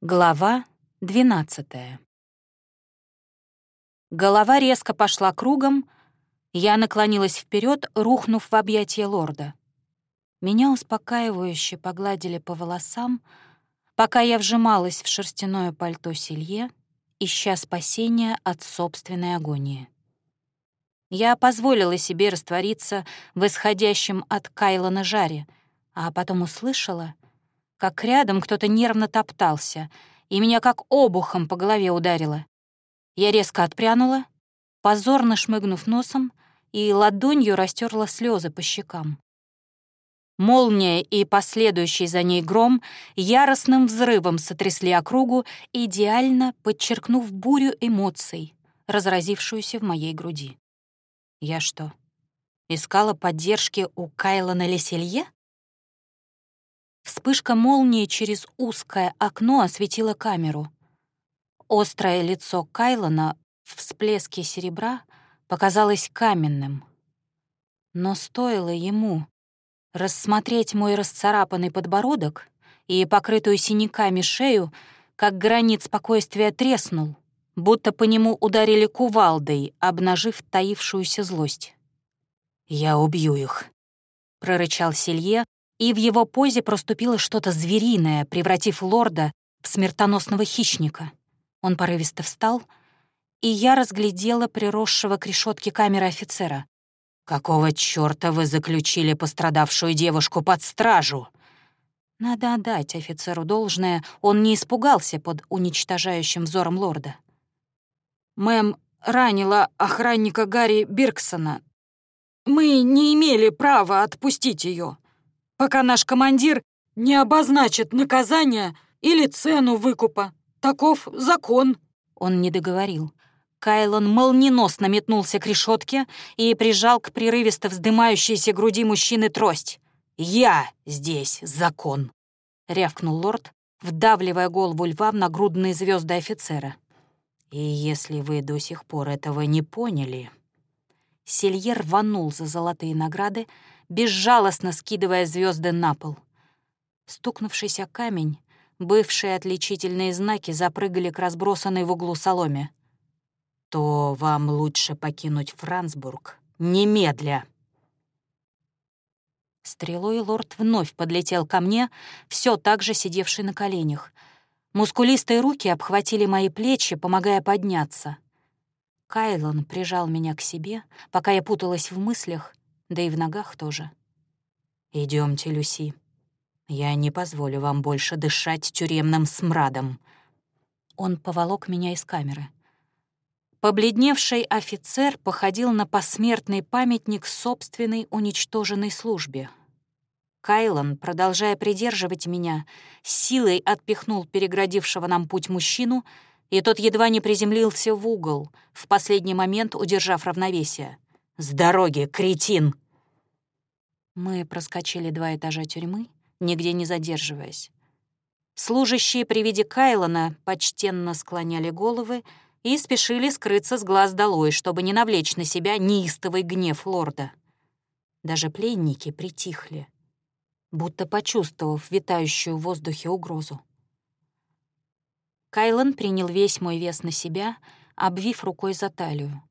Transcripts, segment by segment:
Глава 12 Голова резко пошла кругом, я наклонилась вперед, рухнув в объятия лорда. Меня успокаивающе погладили по волосам, пока я вжималась в шерстяное пальто Селье, ища спасения от собственной агонии. Я позволила себе раствориться в исходящем от Кайлона жаре, а потом услышала — как рядом кто-то нервно топтался, и меня как обухом по голове ударило. Я резко отпрянула, позорно шмыгнув носом, и ладонью растерла слезы по щекам. Молния и последующий за ней гром яростным взрывом сотрясли округу, идеально подчеркнув бурю эмоций, разразившуюся в моей груди. Я что, искала поддержки у Кайлона Леселье? Вспышка молнии через узкое окно осветила камеру. Острое лицо Кайлона в всплеске серебра показалось каменным. Но стоило ему рассмотреть мой расцарапанный подбородок и покрытую синяками шею, как гранит спокойствия треснул, будто по нему ударили кувалдой, обнажив таившуюся злость. «Я убью их», — прорычал Селье, и в его позе проступило что-то звериное, превратив лорда в смертоносного хищника. Он порывисто встал, и я разглядела приросшего к решетке камеры офицера. «Какого чёрта вы заключили пострадавшую девушку под стражу?» Надо отдать офицеру должное, он не испугался под уничтожающим взором лорда. «Мэм ранила охранника Гарри Бирксона. Мы не имели права отпустить ее пока наш командир не обозначит наказание или цену выкупа. Таков закон». Он не договорил. Кайлон молниеносно метнулся к решетке и прижал к прерывисто вздымающейся груди мужчины трость. «Я здесь закон», — рявкнул лорд, вдавливая голову льва в нагрудные звезды офицера. «И если вы до сих пор этого не поняли...» Сельер рванул за золотые награды, безжалостно скидывая звезды на пол. Стукнувшийся камень, бывшие отличительные знаки запрыгали к разбросанной в углу соломе. «То вам лучше покинуть Франсбург. Немедля!» Стрелой лорд вновь подлетел ко мне, все так же сидевший на коленях. Мускулистые руки обхватили мои плечи, помогая подняться. Кайлон прижал меня к себе, пока я путалась в мыслях, да и в ногах тоже. Идемте, Люси. Я не позволю вам больше дышать тюремным смрадом». Он поволок меня из камеры. Побледневший офицер походил на посмертный памятник собственной уничтоженной службе. Кайлан, продолжая придерживать меня, силой отпихнул переградившего нам путь мужчину, и тот едва не приземлился в угол, в последний момент удержав равновесие. «С дороги, кретин!» Мы проскочили два этажа тюрьмы, нигде не задерживаясь. Служащие при виде Кайлона почтенно склоняли головы и спешили скрыться с глаз долой, чтобы не навлечь на себя неистовый гнев лорда. Даже пленники притихли, будто почувствовав витающую в воздухе угрозу. Кайлон принял весь мой вес на себя, обвив рукой за талию.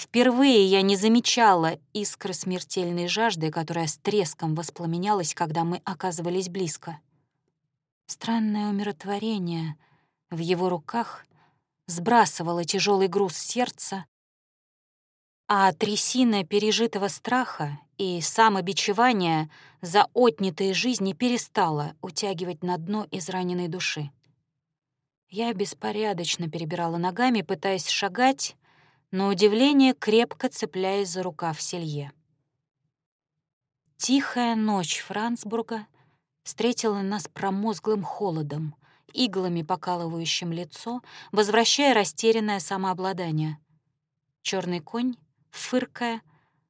Впервые я не замечала искры смертельной жажды, которая с треском воспламенялась, когда мы оказывались близко. Странное умиротворение в его руках сбрасывало тяжелый груз сердца, а трясина пережитого страха и самобичевания за отнятые жизни перестала утягивать на дно израненной души. Я беспорядочно перебирала ногами, пытаясь шагать, но удивление крепко цепляясь за рукав Селье. Тихая ночь Франсбурга встретила нас промозглым холодом, иглами покалывающим лицо, возвращая растерянное самообладание. Черный конь, фыркая,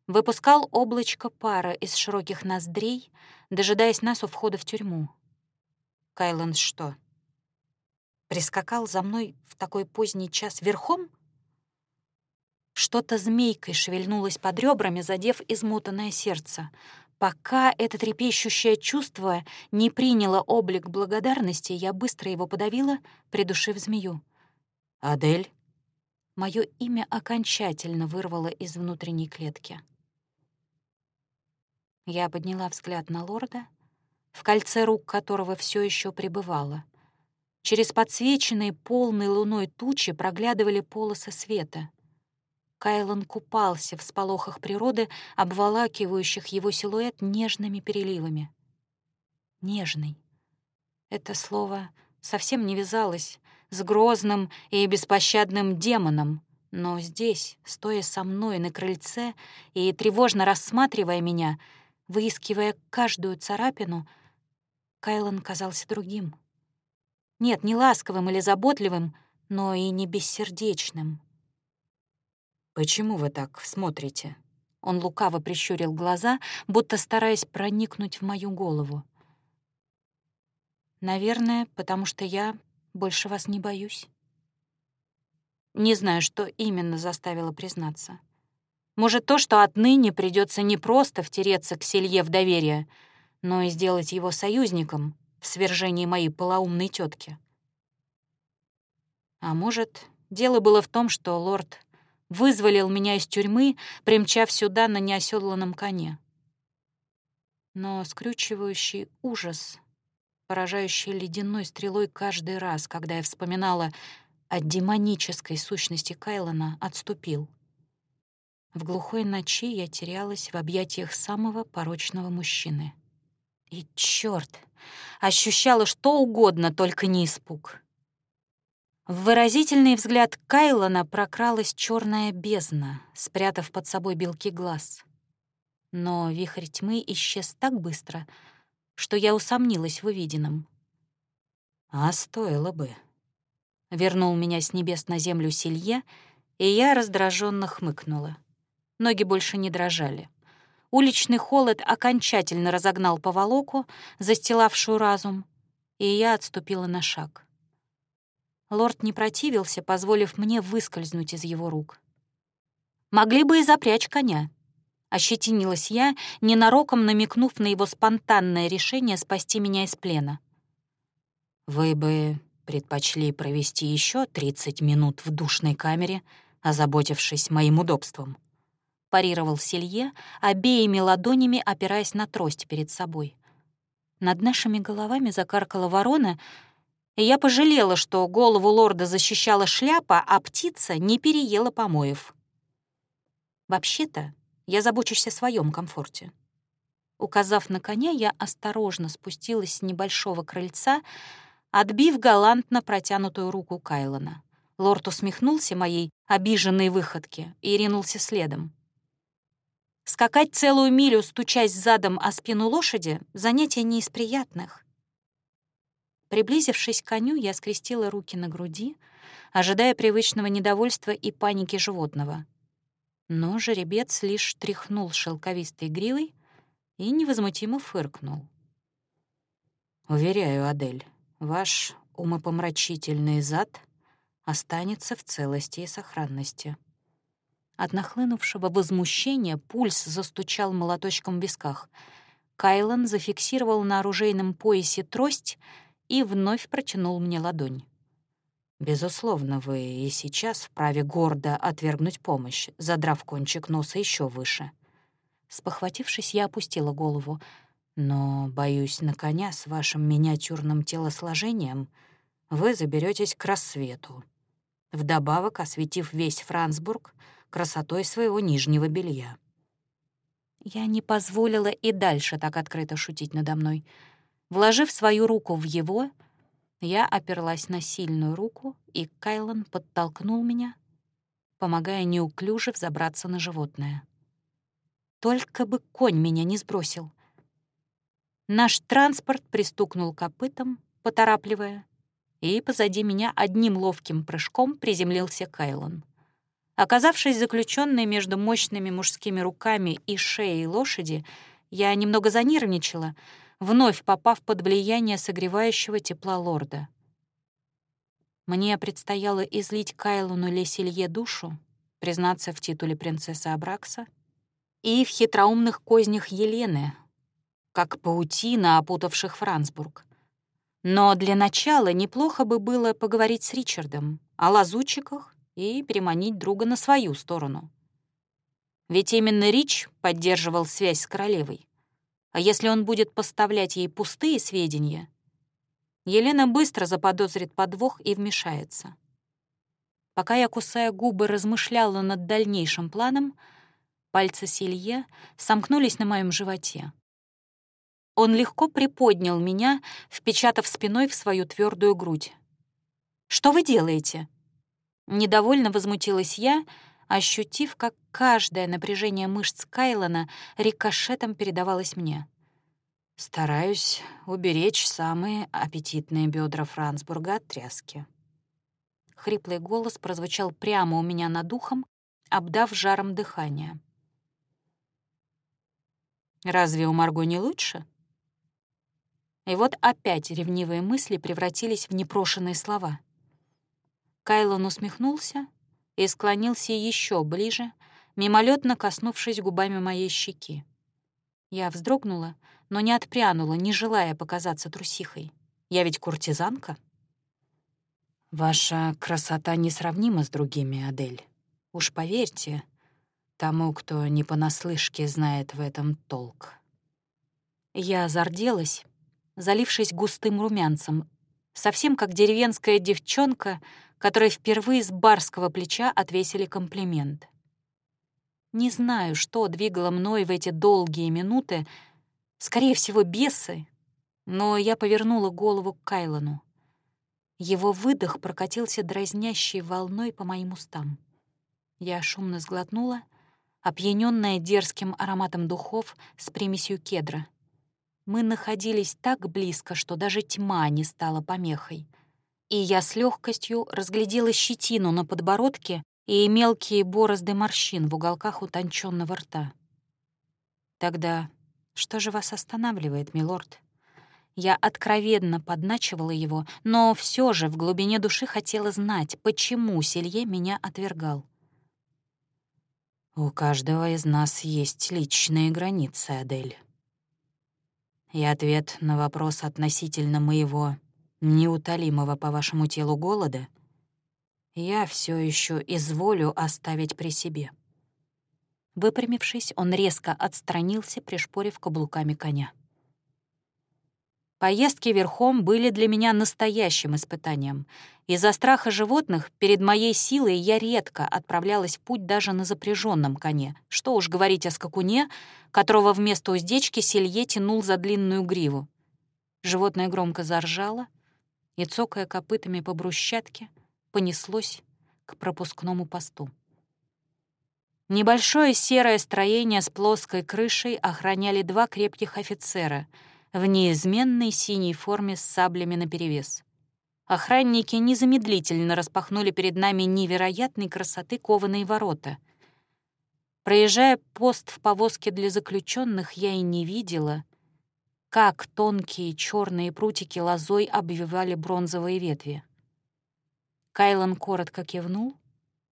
выпускал облачко пара из широких ноздрей, дожидаясь нас у входа в тюрьму. Кайланд что, прискакал за мной в такой поздний час верхом? Что-то змейкой шевельнулось под ребрами, задев измутанное сердце. Пока это трепещущее чувство не приняло облик благодарности, я быстро его подавила, придушив змею. «Адель?» Моё имя окончательно вырвало из внутренней клетки. Я подняла взгляд на лорда, в кольце рук которого все еще пребывало. Через подсвеченные полной луной тучи проглядывали полосы света. Кайлан купался в сполохах природы, обволакивающих его силуэт нежными переливами. Нежный. Это слово совсем не вязалось с грозным и беспощадным демоном, но здесь, стоя со мной на крыльце и тревожно рассматривая меня, выискивая каждую царапину, Кайлан казался другим. Нет, не ласковым или заботливым, но и не бессердечным. «Почему вы так смотрите?» Он лукаво прищурил глаза, будто стараясь проникнуть в мою голову. «Наверное, потому что я больше вас не боюсь». Не знаю, что именно заставило признаться. Может, то, что отныне придется не просто втереться к Селье в доверие, но и сделать его союзником в свержении моей полоумной тетки. А может, дело было в том, что лорд вызволил меня из тюрьмы, примчав сюда на неоседланном коне. Но скрючивающий ужас, поражающий ледяной стрелой каждый раз, когда я вспоминала о демонической сущности Кайлона, отступил. В глухой ночи я терялась в объятиях самого порочного мужчины. И чёрт, ощущала что угодно, только не испуг. В выразительный взгляд Кайлона прокралась черная бездна, спрятав под собой белки глаз. Но вихрь тьмы исчез так быстро, что я усомнилась в увиденном. «А стоило бы», — вернул меня с небес на землю Селье, и я раздраженно хмыкнула. Ноги больше не дрожали. Уличный холод окончательно разогнал поволоку, застилавшую разум, и я отступила на шаг. Лорд не противился, позволив мне выскользнуть из его рук. «Могли бы и запрячь коня», — ощетинилась я, ненароком намекнув на его спонтанное решение спасти меня из плена. «Вы бы предпочли провести еще 30 минут в душной камере, озаботившись моим удобством», — парировал Селье, обеими ладонями опираясь на трость перед собой. Над нашими головами закаркала ворона — я пожалела, что голову лорда защищала шляпа, а птица не переела помоев. Вообще-то, я забочусь о своем комфорте. Указав на коня, я осторожно спустилась с небольшого крыльца, отбив галантно протянутую руку Кайлона. Лорд усмехнулся моей обиженной выходке и ринулся следом. Скакать целую милю, стучась задом о спину лошади, занятие не из приятных. Приблизившись к коню, я скрестила руки на груди, ожидая привычного недовольства и паники животного. Но жеребец лишь тряхнул шелковистой гривой и невозмутимо фыркнул. «Уверяю, Адель, ваш умопомрачительный зад останется в целости и сохранности». От нахлынувшего возмущения пульс застучал молоточком в висках. Кайлан зафиксировал на оружейном поясе трость — и вновь протянул мне ладонь. «Безусловно, вы и сейчас вправе гордо отвергнуть помощь, задрав кончик носа еще выше». Спохватившись, я опустила голову. «Но, боюсь, на коня с вашим миниатюрным телосложением вы заберетесь к рассвету, вдобавок осветив весь Франсбург красотой своего нижнего белья». Я не позволила и дальше так открыто шутить надо мной — Вложив свою руку в его, я оперлась на сильную руку, и Кайлан подтолкнул меня, помогая неуклюже взобраться на животное. Только бы конь меня не сбросил. Наш транспорт пристукнул копытом, поторапливая, и позади меня одним ловким прыжком приземлился Кайлан. Оказавшись заключенной между мощными мужскими руками и шеей лошади, я немного занервничала — вновь попав под влияние согревающего тепла лорда. Мне предстояло излить Кайлуну Леселье душу, признаться в титуле принцессы Абракса и в хитроумных кознях Елены, как паутина, опутавших Франсбург. Но для начала неплохо бы было поговорить с Ричардом о лазутчиках и переманить друга на свою сторону. Ведь именно Рич поддерживал связь с королевой. А если он будет поставлять ей пустые сведения, Елена быстро заподозрит подвох и вмешается. Пока я, кусая губы, размышляла над дальнейшим планом, пальцы Силье сомкнулись на моем животе. Он легко приподнял меня, впечатав спиной в свою твердую грудь. «Что вы делаете?» Недовольно возмутилась я, ощутив, как каждое напряжение мышц Кайлона рикошетом передавалось мне. Стараюсь уберечь самые аппетитные бедра Франсбурга от тряски. Хриплый голос прозвучал прямо у меня над ухом, обдав жаром дыхания. «Разве у Марго не лучше?» И вот опять ревнивые мысли превратились в непрошенные слова. Кайлон усмехнулся и склонился еще ближе, мимолетно коснувшись губами моей щеки. Я вздрогнула, но не отпрянула, не желая показаться трусихой. Я ведь куртизанка. Ваша красота несравнима с другими, Адель. Уж поверьте тому, кто не понаслышке знает в этом толк. Я зарделась, залившись густым румянцем, совсем как деревенская девчонка, которой впервые с барского плеча отвесили комплимент. Не знаю, что двигало мной в эти долгие минуты, скорее всего, бесы, но я повернула голову к Кайлону. Его выдох прокатился дразнящей волной по моим устам. Я шумно сглотнула, опьянённая дерзким ароматом духов с примесью кедра. Мы находились так близко, что даже тьма не стала помехой. И я с легкостью разглядела щетину на подбородке и мелкие борозды морщин в уголках утонченного рта. Тогда что же вас останавливает, милорд? Я откровенно подначивала его, но все же в глубине души хотела знать, почему Селье меня отвергал. «У каждого из нас есть личные границы, Адель». И ответ на вопрос относительно моего неутолимого по вашему телу голода я все еще изволю оставить при себе. Выпрямившись, он резко отстранился, пришпорив каблуками коня. Поездки верхом были для меня настоящим испытанием. Из-за страха животных перед моей силой я редко отправлялась в путь даже на запряженном коне. Что уж говорить о скакуне, которого вместо уздечки селье тянул за длинную гриву. Животное громко заржало и, цокая копытами по брусчатке, понеслось к пропускному посту. Небольшое серое строение с плоской крышей охраняли два крепких офицера — в неизменной синей форме с саблями наперевес. Охранники незамедлительно распахнули перед нами невероятной красоты кованые ворота. Проезжая пост в повозке для заключенных, я и не видела, как тонкие черные прутики лозой обвивали бронзовые ветви. Кайлан коротко кивнул,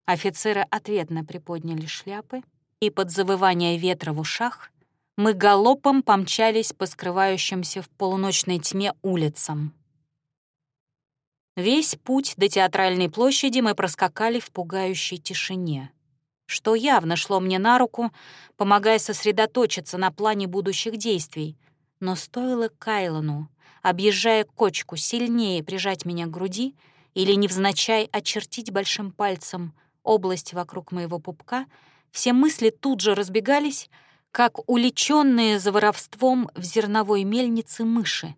офицеры ответно приподняли шляпы, и под завывание ветра в ушах мы галопом помчались по скрывающимся в полуночной тьме улицам. Весь путь до театральной площади мы проскакали в пугающей тишине, что явно шло мне на руку, помогая сосредоточиться на плане будущих действий. Но стоило Кайлону, объезжая кочку, сильнее прижать меня к груди или невзначай очертить большим пальцем область вокруг моего пупка, все мысли тут же разбегались — как уличенные за воровством в зерновой мельнице мыши.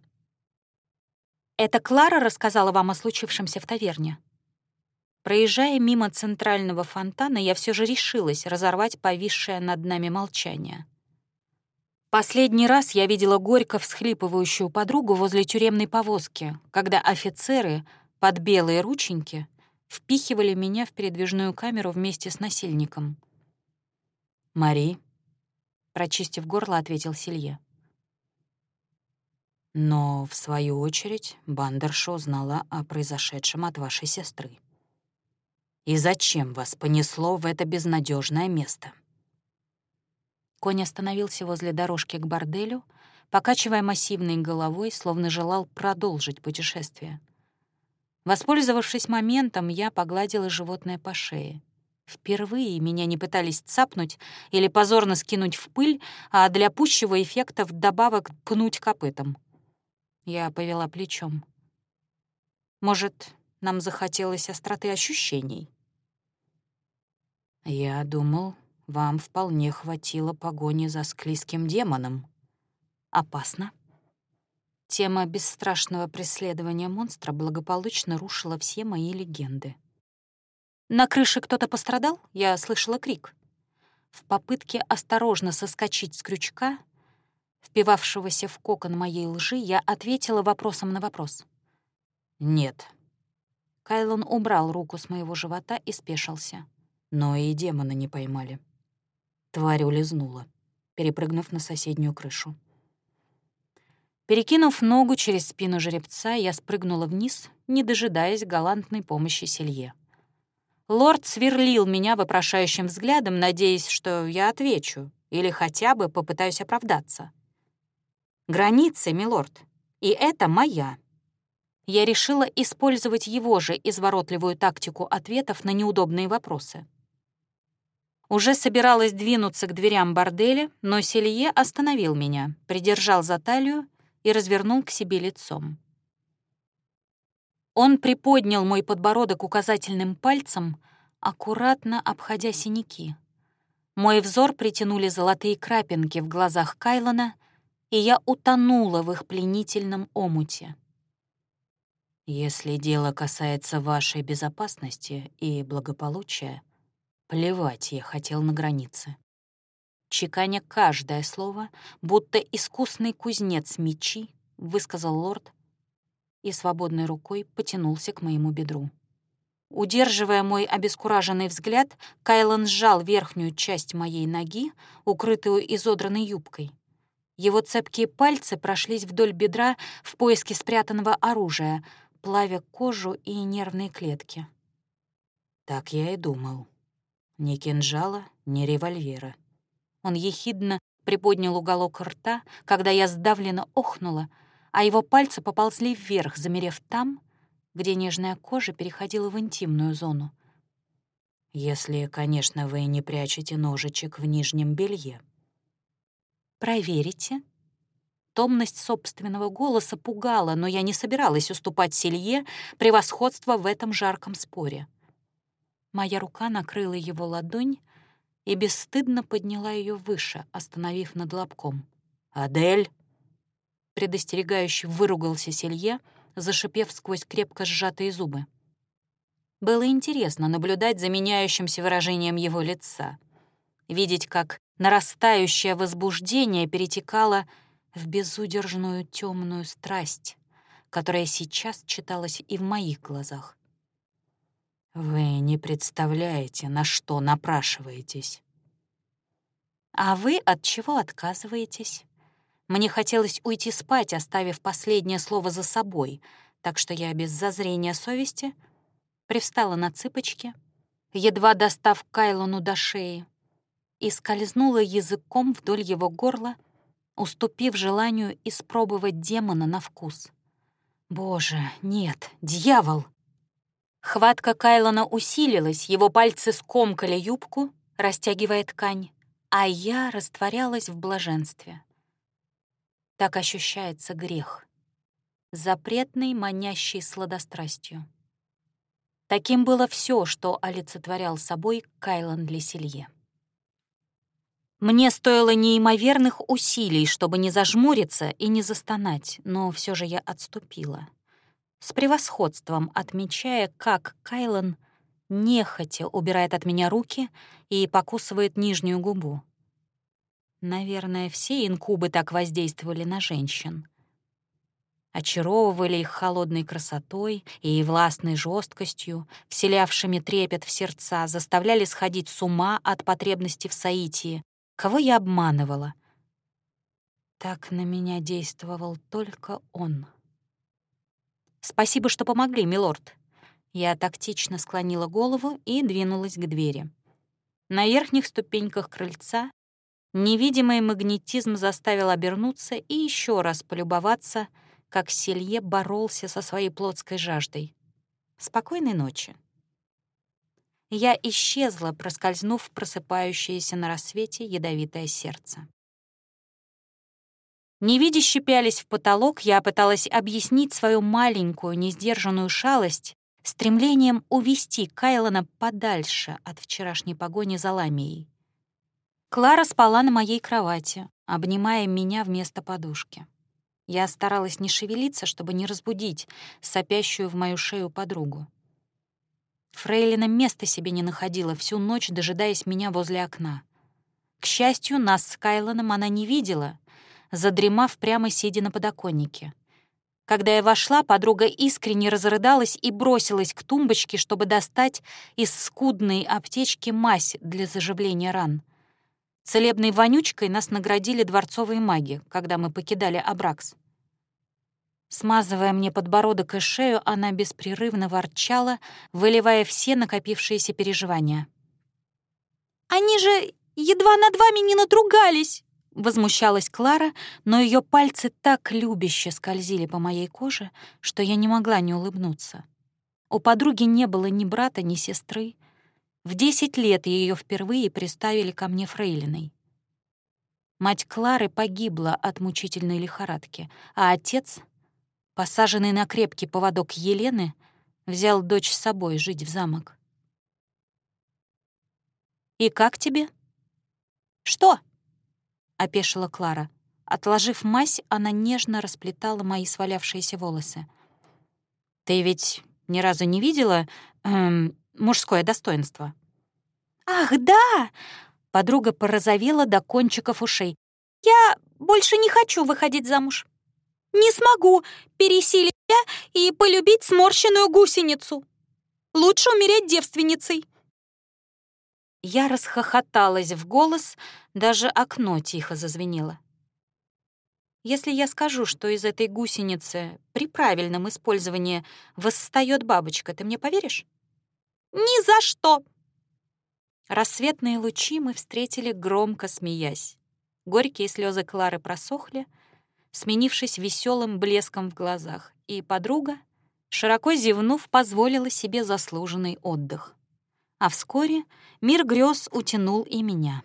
«Это Клара рассказала вам о случившемся в таверне?» Проезжая мимо центрального фонтана, я все же решилась разорвать повисшее над нами молчание. Последний раз я видела горько всхлипывающую подругу возле тюремной повозки, когда офицеры под белые рученьки впихивали меня в передвижную камеру вместе с насильником. «Мари», прочистив горло, ответил Силье. Но, в свою очередь, Бандерша узнала о произошедшем от вашей сестры. И зачем вас понесло в это безнадежное место? Конь остановился возле дорожки к борделю, покачивая массивной головой, словно желал продолжить путешествие. Воспользовавшись моментом, я погладила животное по шее. Впервые меня не пытались цапнуть или позорно скинуть в пыль, а для пущего эффекта вдобавок пнуть копытом. Я повела плечом. Может, нам захотелось остроты ощущений? Я думал, вам вполне хватило погони за склизким демоном. Опасно. Тема бесстрашного преследования монстра благополучно рушила все мои легенды. На крыше кто-то пострадал? Я слышала крик. В попытке осторожно соскочить с крючка, впивавшегося в кокон моей лжи, я ответила вопросом на вопрос. «Нет». Кайлон убрал руку с моего живота и спешился. Но и демона не поймали. Тварь улизнула, перепрыгнув на соседнюю крышу. Перекинув ногу через спину жеребца, я спрыгнула вниз, не дожидаясь галантной помощи Селье. Лорд сверлил меня вопрошающим взглядом, надеясь, что я отвечу или хотя бы попытаюсь оправдаться. «Границы, милорд, и это моя». Я решила использовать его же изворотливую тактику ответов на неудобные вопросы. Уже собиралась двинуться к дверям борделя, но Селье остановил меня, придержал за талию и развернул к себе лицом. Он приподнял мой подбородок указательным пальцем, аккуратно обходя синяки. Мой взор притянули золотые крапинки в глазах Кайлона, и я утонула в их пленительном омуте. «Если дело касается вашей безопасности и благополучия, плевать я хотел на границы». Чеканя каждое слово, будто искусный кузнец мечи, высказал лорд, и свободной рукой потянулся к моему бедру. Удерживая мой обескураженный взгляд, Кайлан сжал верхнюю часть моей ноги, укрытую изодранной юбкой. Его цепкие пальцы прошлись вдоль бедра в поиске спрятанного оружия, плавя кожу и нервные клетки. Так я и думал. Ни кинжала, ни револьвера. Он ехидно приподнял уголок рта, когда я сдавленно охнула, а его пальцы поползли вверх, замерев там, где нежная кожа переходила в интимную зону. Если, конечно, вы не прячете ножичек в нижнем белье. «Проверите». Томность собственного голоса пугала, но я не собиралась уступать Селье превосходство в этом жарком споре. Моя рука накрыла его ладонь и бесстыдно подняла ее выше, остановив над лобком. «Адель!» предостерегающе выругался Селье, зашипев сквозь крепко сжатые зубы. Было интересно наблюдать за меняющимся выражением его лица, видеть, как нарастающее возбуждение перетекало в безудержную темную страсть, которая сейчас читалась и в моих глазах. «Вы не представляете, на что напрашиваетесь». «А вы от чего отказываетесь?» Мне хотелось уйти спать, оставив последнее слово за собой, так что я без зазрения совести привстала на цыпочки, едва достав Кайлону до шеи, и скользнула языком вдоль его горла, уступив желанию испробовать демона на вкус. Боже, нет, дьявол! Хватка Кайлона усилилась, его пальцы скомкали юбку, растягивая ткань, а я растворялась в блаженстве. Так ощущается грех, запретный, манящий сладострастью. Таким было все, что олицетворял собой Кайлан Леселье. Мне стоило неимоверных усилий, чтобы не зажмуриться и не застонать, но все же я отступила. С превосходством отмечая, как Кайлан нехотя убирает от меня руки и покусывает нижнюю губу. Наверное, все инкубы так воздействовали на женщин. Очаровывали их холодной красотой и властной жесткостью, вселявшими трепет в сердца, заставляли сходить с ума от потребности в соитии. Кого я обманывала? Так на меня действовал только он. «Спасибо, что помогли, милорд». Я тактично склонила голову и двинулась к двери. На верхних ступеньках крыльца Невидимый магнетизм заставил обернуться и еще раз полюбоваться, как Селье боролся со своей плотской жаждой. Спокойной ночи. Я исчезла, проскользнув в просыпающееся на рассвете ядовитое сердце. Невидяще пялись в потолок, я пыталась объяснить свою маленькую, несдержанную шалость стремлением увести Кайлона подальше от вчерашней погони за ламией. Клара спала на моей кровати, обнимая меня вместо подушки. Я старалась не шевелиться, чтобы не разбудить сопящую в мою шею подругу. Фрейлина места себе не находила всю ночь, дожидаясь меня возле окна. К счастью, нас с Кайлоном она не видела, задремав прямо сидя на подоконнике. Когда я вошла, подруга искренне разрыдалась и бросилась к тумбочке, чтобы достать из скудной аптечки мазь для заживления ран. Целебной вонючкой нас наградили дворцовые маги, когда мы покидали Абракс. Смазывая мне подбородок и шею, она беспрерывно ворчала, выливая все накопившиеся переживания. «Они же едва над вами не надругались!» Возмущалась Клара, но ее пальцы так любяще скользили по моей коже, что я не могла не улыбнуться. У подруги не было ни брата, ни сестры. В десять лет ее впервые приставили ко мне фрейлиной. Мать Клары погибла от мучительной лихорадки, а отец посаженный на крепкий поводок Елены, взял дочь с собой жить в замок. «И как тебе?» «Что?» — опешила Клара. Отложив мазь, она нежно расплетала мои свалявшиеся волосы. «Ты ведь ни разу не видела эм, мужское достоинство?» «Ах, да!» — подруга порозовела до кончиков ушей. «Я больше не хочу выходить замуж. Не смогу пересилить и полюбить сморщенную гусеницу. Лучше умереть девственницей. Я расхохоталась в голос, даже окно тихо зазвенело. Если я скажу, что из этой гусеницы при правильном использовании восстает бабочка, ты мне поверишь? Ни за что! Рассветные лучи мы встретили громко смеясь. Горькие слезы Клары просохли — сменившись веселым блеском в глазах, и подруга, широко зевнув, позволила себе заслуженный отдых. А вскоре мир грез утянул и меня.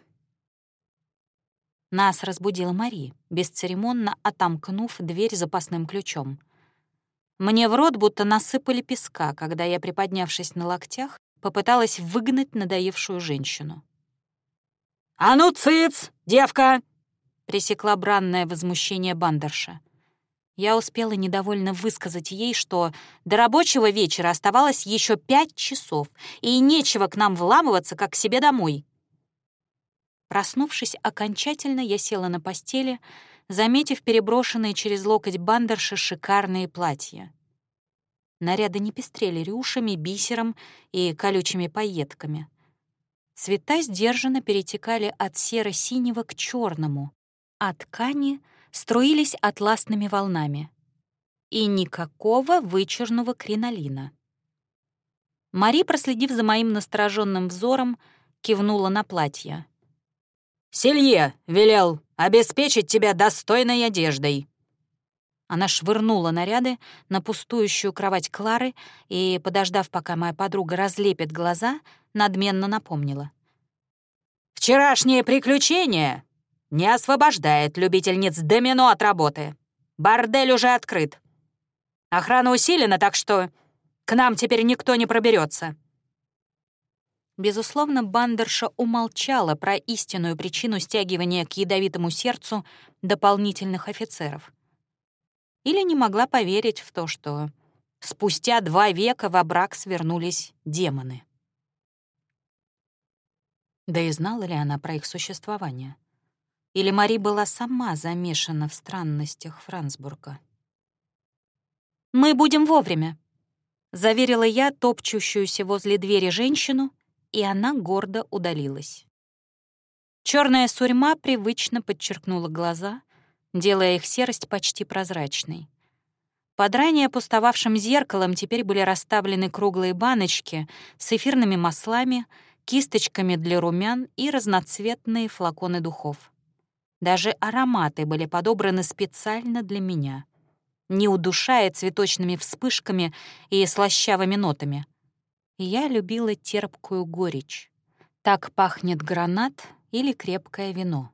Нас разбудила Мари, бесцеремонно отомкнув дверь запасным ключом. Мне в рот будто насыпали песка, когда я, приподнявшись на локтях, попыталась выгнать надоевшую женщину. «А ну, цыц, девка!» пресекла бранное возмущение бандерша. Я успела недовольно высказать ей, что до рабочего вечера оставалось еще пять часов, и нечего к нам вламываться, как к себе домой. Проснувшись окончательно, я села на постели, заметив переброшенные через локоть бандерши шикарные платья. Наряды не пестрели рюшами, бисером и колючими пайетками. Цвета сдержанно перетекали от серо-синего к черному, а ткани струились атласными волнами. И никакого вычурного кринолина. Мари, проследив за моим настороженным взором, кивнула на платье. «Селье велел обеспечить тебя достойной одеждой». Она швырнула наряды на пустующую кровать Клары и, подождав, пока моя подруга разлепит глаза, надменно напомнила. «Вчерашнее приключение не освобождает любительниц домино от работы. Бордель уже открыт. Охрана усилена, так что к нам теперь никто не проберется. Безусловно, бандерша умолчала про истинную причину стягивания к ядовитому сердцу дополнительных офицеров. Или не могла поверить в то, что спустя два века во брак свернулись демоны. Да и знала ли она про их существование? Или Мари была сама замешана в странностях Франсбурга? «Мы будем вовремя», — заверила я топчущуюся возле двери женщину, и она гордо удалилась. Черная сурьма привычно подчеркнула глаза, делая их серость почти прозрачной. Под ранее пустовавшим зеркалом теперь были расставлены круглые баночки с эфирными маслами, кисточками для румян и разноцветные флаконы духов. Даже ароматы были подобраны специально для меня, не удушая цветочными вспышками и слащавыми нотами. Я любила терпкую горечь. Так пахнет гранат или крепкое вино.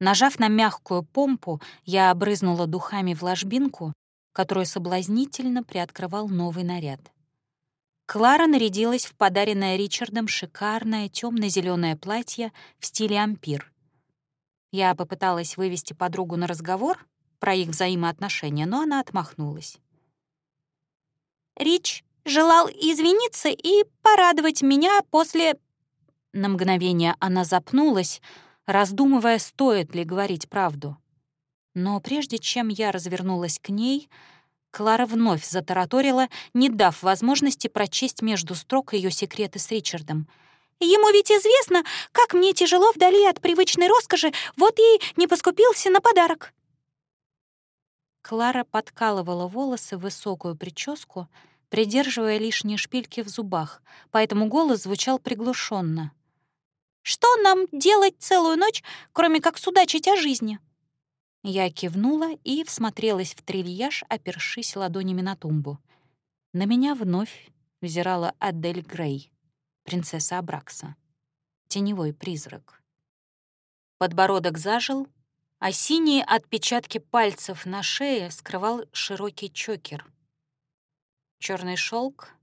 Нажав на мягкую помпу, я обрызнула духами в ложбинку, которую соблазнительно приоткрывал новый наряд. Клара нарядилась в подаренное Ричардом шикарное темно зеленое платье в стиле ампир. Я попыталась вывести подругу на разговор про их взаимоотношения, но она отмахнулась. «Рич желал извиниться и порадовать меня после...» На мгновение она запнулась, раздумывая, стоит ли говорить правду. Но прежде чем я развернулась к ней, Клара вновь затараторила, не дав возможности прочесть между строк ее секреты с Ричардом. «Ему ведь известно, как мне тяжело вдали от привычной роскоши, вот и не поскупился на подарок». Клара подкалывала волосы в высокую прическу, придерживая лишние шпильки в зубах, поэтому голос звучал приглушенно. «Что нам делать целую ночь, кроме как судачить о жизни?» Я кивнула и всмотрелась в трильяж, опершись ладонями на тумбу. На меня вновь взирала Адель Грей, принцесса Абракса, теневой призрак. Подбородок зажил, а синие отпечатки пальцев на шее скрывал широкий чокер. Черный шелк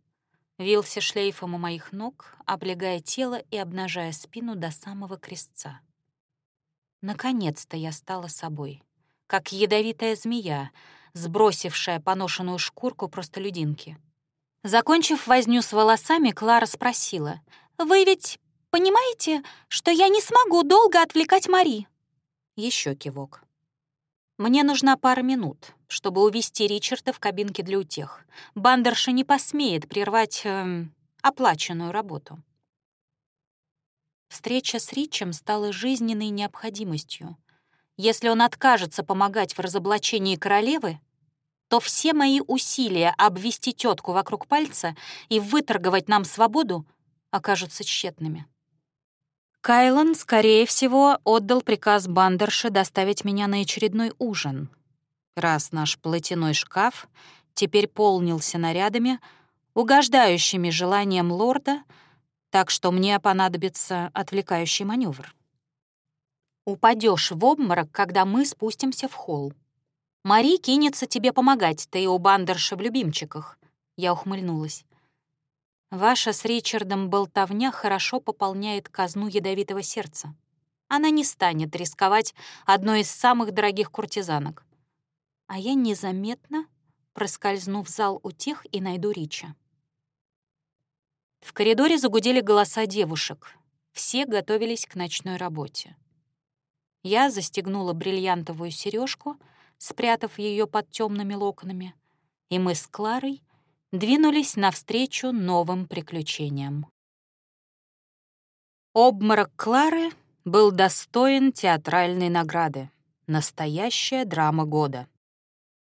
вился шлейфом у моих ног, облегая тело и обнажая спину до самого крестца. Наконец-то я стала собой, как ядовитая змея, сбросившая поношенную шкурку простолюдинки. Закончив возню с волосами, Клара спросила, «Вы ведь понимаете, что я не смогу долго отвлекать Мари?» Еще кивок. «Мне нужна пара минут, чтобы увести Ричарда в кабинке для утех. Бандерша не посмеет прервать э, оплаченную работу». Встреча с Ричем стала жизненной необходимостью. Если он откажется помогать в разоблачении королевы, то все мои усилия обвести тетку вокруг пальца и выторговать нам свободу окажутся тщетными. Кайлан, скорее всего, отдал приказ Бандерше доставить меня на очередной ужин. Раз наш платяной шкаф теперь полнился нарядами, угождающими желанием лорда, так что мне понадобится отвлекающий маневр. Упадешь в обморок, когда мы спустимся в холл. Мари кинется тебе помогать, ты у бандерши в любимчиках. Я ухмыльнулась. Ваша с Ричардом болтовня хорошо пополняет казну ядовитого сердца. Она не станет рисковать одной из самых дорогих куртизанок. А я незаметно проскользну в зал утех и найду Рича. В коридоре загудели голоса девушек. Все готовились к ночной работе. Я застегнула бриллиантовую сережку, спрятав ее под темными локонами, и мы с Кларой двинулись навстречу новым приключениям. Обморок Клары был достоин театральной награды. Настоящая драма года.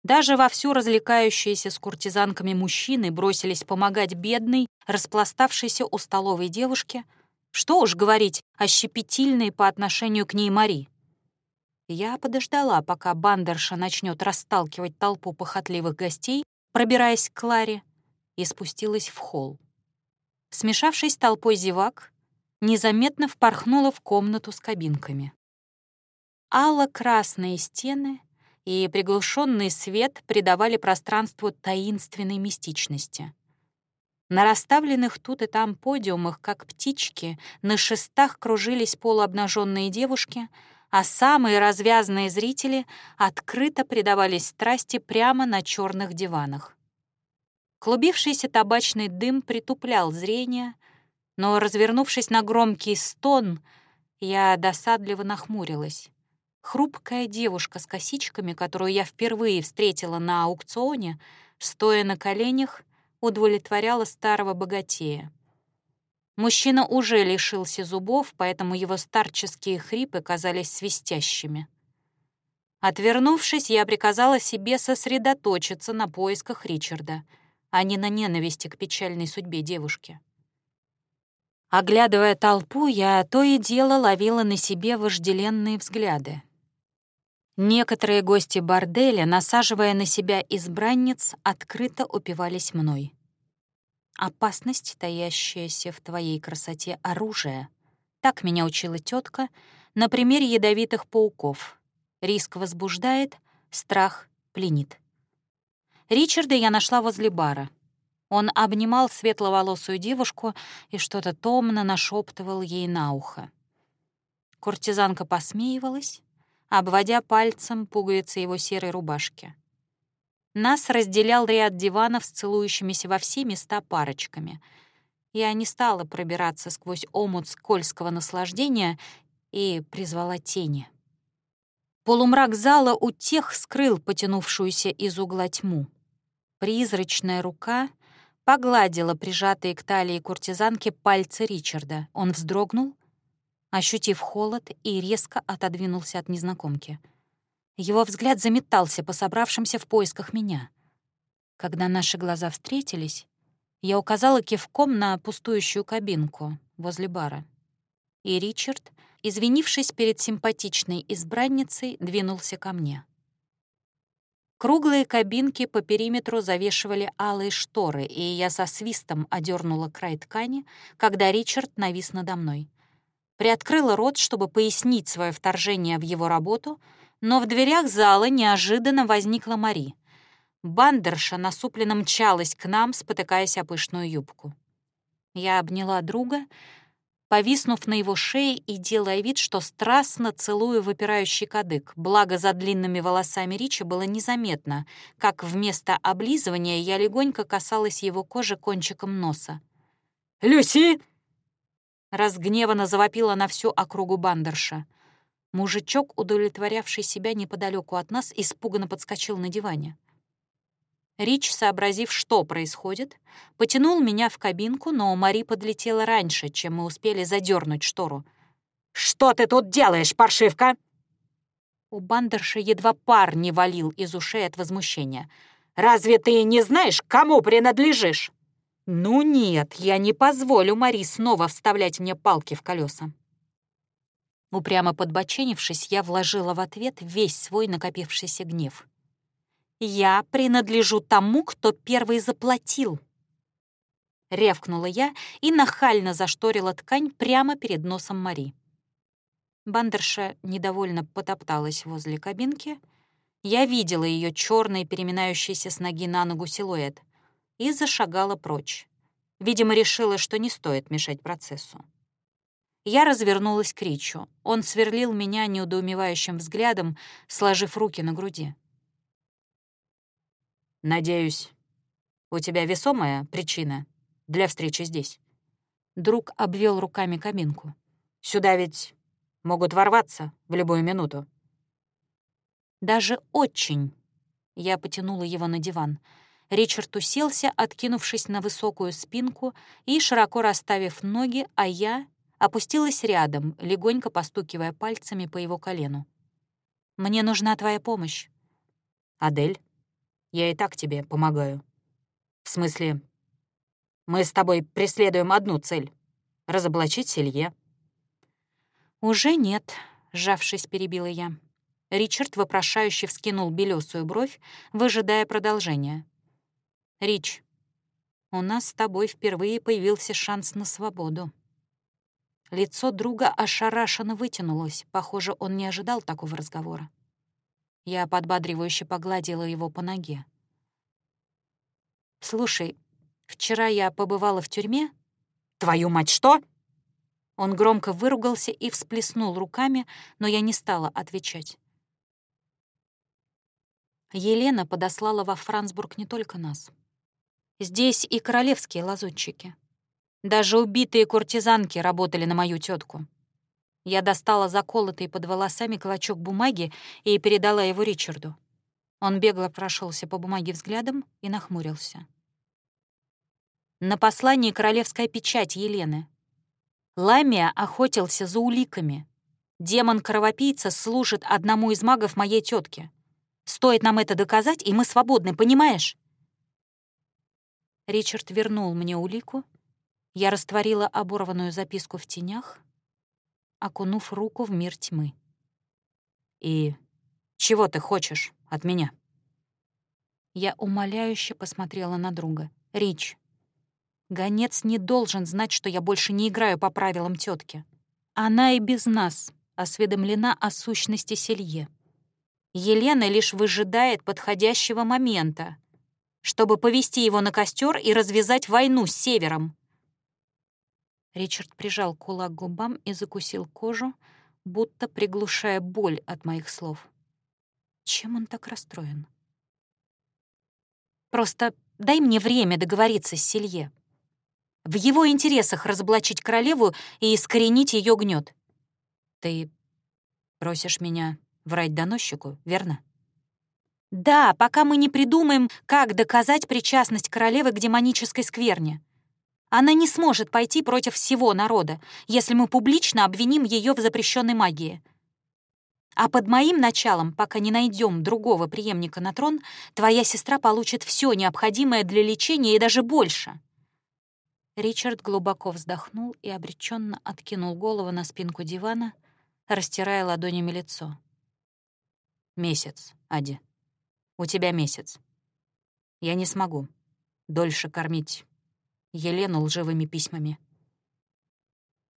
Даже вовсю развлекающиеся с куртизанками мужчины бросились помогать бедной, распластавшейся у столовой девушке. Что уж говорить о щепетильной по отношению к ней Мари. Я подождала, пока бандерша начнет расталкивать толпу похотливых гостей, пробираясь к Кларе, и спустилась в холл. Смешавшись толпой зевак, незаметно впорхнула в комнату с кабинками. Алло-красные стены и приглушенный свет придавали пространству таинственной мистичности. На расставленных тут и там подиумах, как птички, на шестах кружились полуобнаженные девушки, а самые развязные зрители открыто предавались страсти прямо на черных диванах. Клубившийся табачный дым притуплял зрение, но, развернувшись на громкий стон, я досадливо нахмурилась. Хрупкая девушка с косичками, которую я впервые встретила на аукционе, стоя на коленях, удовлетворяла старого богатея. Мужчина уже лишился зубов, поэтому его старческие хрипы казались свистящими. Отвернувшись, я приказала себе сосредоточиться на поисках Ричарда — а не на ненависти к печальной судьбе девушки. Оглядывая толпу, я то и дело ловила на себе вожделенные взгляды. Некоторые гости борделя, насаживая на себя избранниц, открыто упивались мной. Опасность, таящаяся в твоей красоте оружие. Так меня учила тетка на примере ядовитых пауков. Риск возбуждает, страх пленит. Ричарда я нашла возле бара — он обнимал светловолосую девушку и что-то томно нашептывал ей на ухо. Куртизанка посмеивалась, обводя пальцем пуговицы его серой рубашки. Нас разделял ряд диванов с целующимися во все места парочками. Я не стала пробираться сквозь омут скользкого наслаждения и призвала тени. Полумрак зала у тех скрыл потянувшуюся из угла тьму. Призрачная рука погладила прижатые к талии куртизанки пальцы Ричарда. Он вздрогнул, ощутив холод, и резко отодвинулся от незнакомки. Его взгляд заметался по собравшимся в поисках меня. Когда наши глаза встретились, я указала кивком на пустующую кабинку возле бара. И Ричард, извинившись перед симпатичной избранницей, двинулся ко мне. Круглые кабинки по периметру завешивали алые шторы, и я со свистом одернула край ткани, когда Ричард навис надо мной. Приоткрыла рот, чтобы пояснить свое вторжение в его работу, но в дверях зала неожиданно возникла Мари. Бандерша насупленно мчалась к нам, спотыкаясь о пышную юбку. Я обняла друга, повиснув на его шее и делая вид, что страстно целую выпирающий кадык. Благо, за длинными волосами Ричи было незаметно, как вместо облизывания я легонько касалась его кожи кончиком носа. «Люси!» Разгневанно завопила на всю округу бандерша. Мужичок, удовлетворявший себя неподалеку от нас, испуганно подскочил на диване. Рич, сообразив, что происходит, потянул меня в кабинку, но Мари подлетела раньше, чем мы успели задернуть штору. «Что ты тут делаешь, паршивка?» У бандерши едва пар не валил из ушей от возмущения. «Разве ты не знаешь, кому принадлежишь?» «Ну нет, я не позволю Мари снова вставлять мне палки в колеса. Упрямо подбоченившись, я вложила в ответ весь свой накопившийся гнев. «Я принадлежу тому, кто первый заплатил!» Ревкнула я и нахально зашторила ткань прямо перед носом Мари. Бандерша недовольно потопталась возле кабинки. Я видела ее черный, переминающийся с ноги на ногу силуэт, и зашагала прочь. Видимо, решила, что не стоит мешать процессу. Я развернулась к Ричу. Он сверлил меня неудоумевающим взглядом, сложив руки на груди. «Надеюсь, у тебя весомая причина для встречи здесь?» Друг обвел руками кабинку. «Сюда ведь могут ворваться в любую минуту». «Даже очень». Я потянула его на диван. Ричард уселся, откинувшись на высокую спинку и широко расставив ноги, а я опустилась рядом, легонько постукивая пальцами по его колену. «Мне нужна твоя помощь». «Адель?» Я и так тебе помогаю. В смысле, мы с тобой преследуем одну цель — разоблачить Селье». «Уже нет», — сжавшись, перебила я. Ричард вопрошающе вскинул белесую бровь, выжидая продолжения. «Рич, у нас с тобой впервые появился шанс на свободу». Лицо друга ошарашенно вытянулось. Похоже, он не ожидал такого разговора. Я подбадривающе погладила его по ноге. «Слушай, вчера я побывала в тюрьме». «Твою мать, что?» Он громко выругался и всплеснул руками, но я не стала отвечать. Елена подослала во Франсбург не только нас. Здесь и королевские лазутчики. Даже убитые куртизанки работали на мою тетку. Я достала заколотый под волосами клочок бумаги и передала его Ричарду. Он бегло прошелся по бумаге взглядом и нахмурился. На послании королевская печать Елены. Ламия охотился за уликами. Демон-кровопийца служит одному из магов моей тетки. Стоит нам это доказать, и мы свободны, понимаешь? Ричард вернул мне улику, Я растворила оборванную записку в тенях, окунув руку в мир тьмы. «И чего ты хочешь от меня?» Я умоляюще посмотрела на друга. «Рич, гонец не должен знать, что я больше не играю по правилам тетки. Она и без нас осведомлена о сущности Селье. Елена лишь выжидает подходящего момента, чтобы повести его на костер и развязать войну с Севером. Ричард прижал кулак к губам и закусил кожу, будто приглушая боль от моих слов. Чем он так расстроен? Просто дай мне время договориться с Селье. В его интересах разоблачить королеву и искоренить ее гнет. Ты просишь меня врать доносчику, верно? Да, пока мы не придумаем, как доказать причастность королевы к демонической скверне. Она не сможет пойти против всего народа, если мы публично обвиним ее в запрещенной магии. А под моим началом, пока не найдем другого преемника на трон, твоя сестра получит все необходимое для лечения и даже больше. Ричард глубоко вздохнул и обреченно откинул голову на спинку дивана, растирая ладонями лицо. «Месяц, Ади. У тебя месяц. Я не смогу дольше кормить Елену лживыми письмами.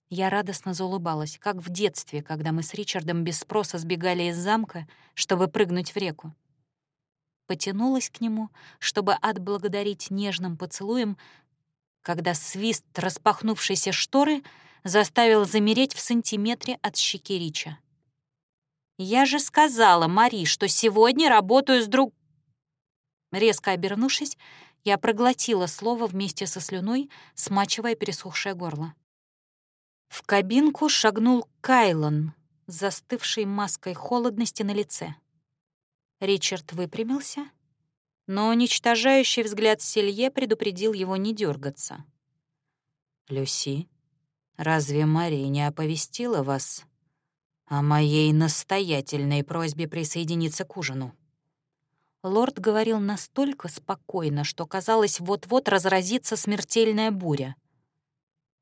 Я радостно заулыбалась, как в детстве, когда мы с Ричардом без спроса сбегали из замка, чтобы прыгнуть в реку. Потянулась к нему, чтобы отблагодарить нежным поцелуем, когда свист распахнувшейся шторы заставил замереть в сантиметре от щеки Рича. «Я же сказала, Мари, что сегодня работаю с друг...» Резко обернувшись, я проглотила слово вместе со слюной, смачивая пересохшее горло. В кабинку шагнул Кайлан, застывший маской холодности на лице. Ричард выпрямился, но уничтожающий взгляд Селье предупредил его не дергаться. «Люси, разве Мария не оповестила вас о моей настоятельной просьбе присоединиться к ужину?» Лорд говорил настолько спокойно, что казалось, вот-вот разразится смертельная буря.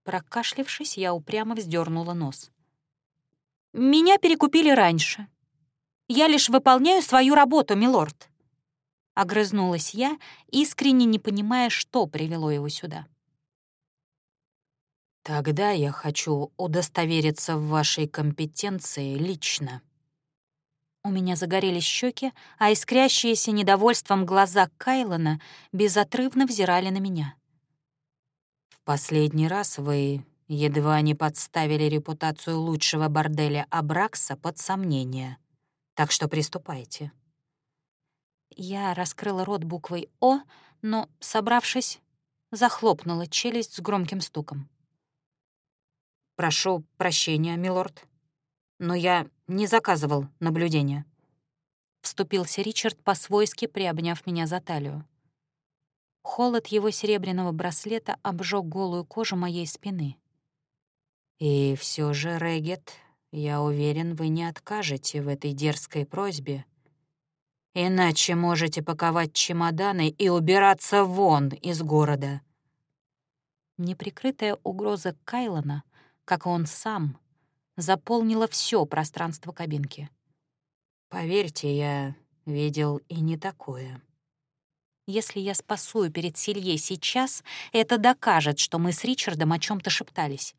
Прокашлившись, я упрямо вздернула нос. «Меня перекупили раньше. Я лишь выполняю свою работу, милорд». Огрызнулась я, искренне не понимая, что привело его сюда. «Тогда я хочу удостовериться в вашей компетенции лично», у меня загорелись щеки, а искрящиеся недовольством глаза Кайлона безотрывно взирали на меня. «В последний раз вы едва не подставили репутацию лучшего борделя Абракса под сомнение. Так что приступайте». Я раскрыла рот буквой «О», но, собравшись, захлопнула челюсть с громким стуком. «Прошу прощения, милорд», но я не заказывал наблюдения. Вступился Ричард по-свойски, приобняв меня за талию. Холод его серебряного браслета обжег голую кожу моей спины. «И все же, Регет, я уверен, вы не откажете в этой дерзкой просьбе. Иначе можете паковать чемоданы и убираться вон из города». Неприкрытая угроза Кайлона, как он сам, заполнила все пространство кабинки. Поверьте, я видел и не такое. Если я спасую перед Силье сейчас, это докажет, что мы с Ричардом о чем то шептались.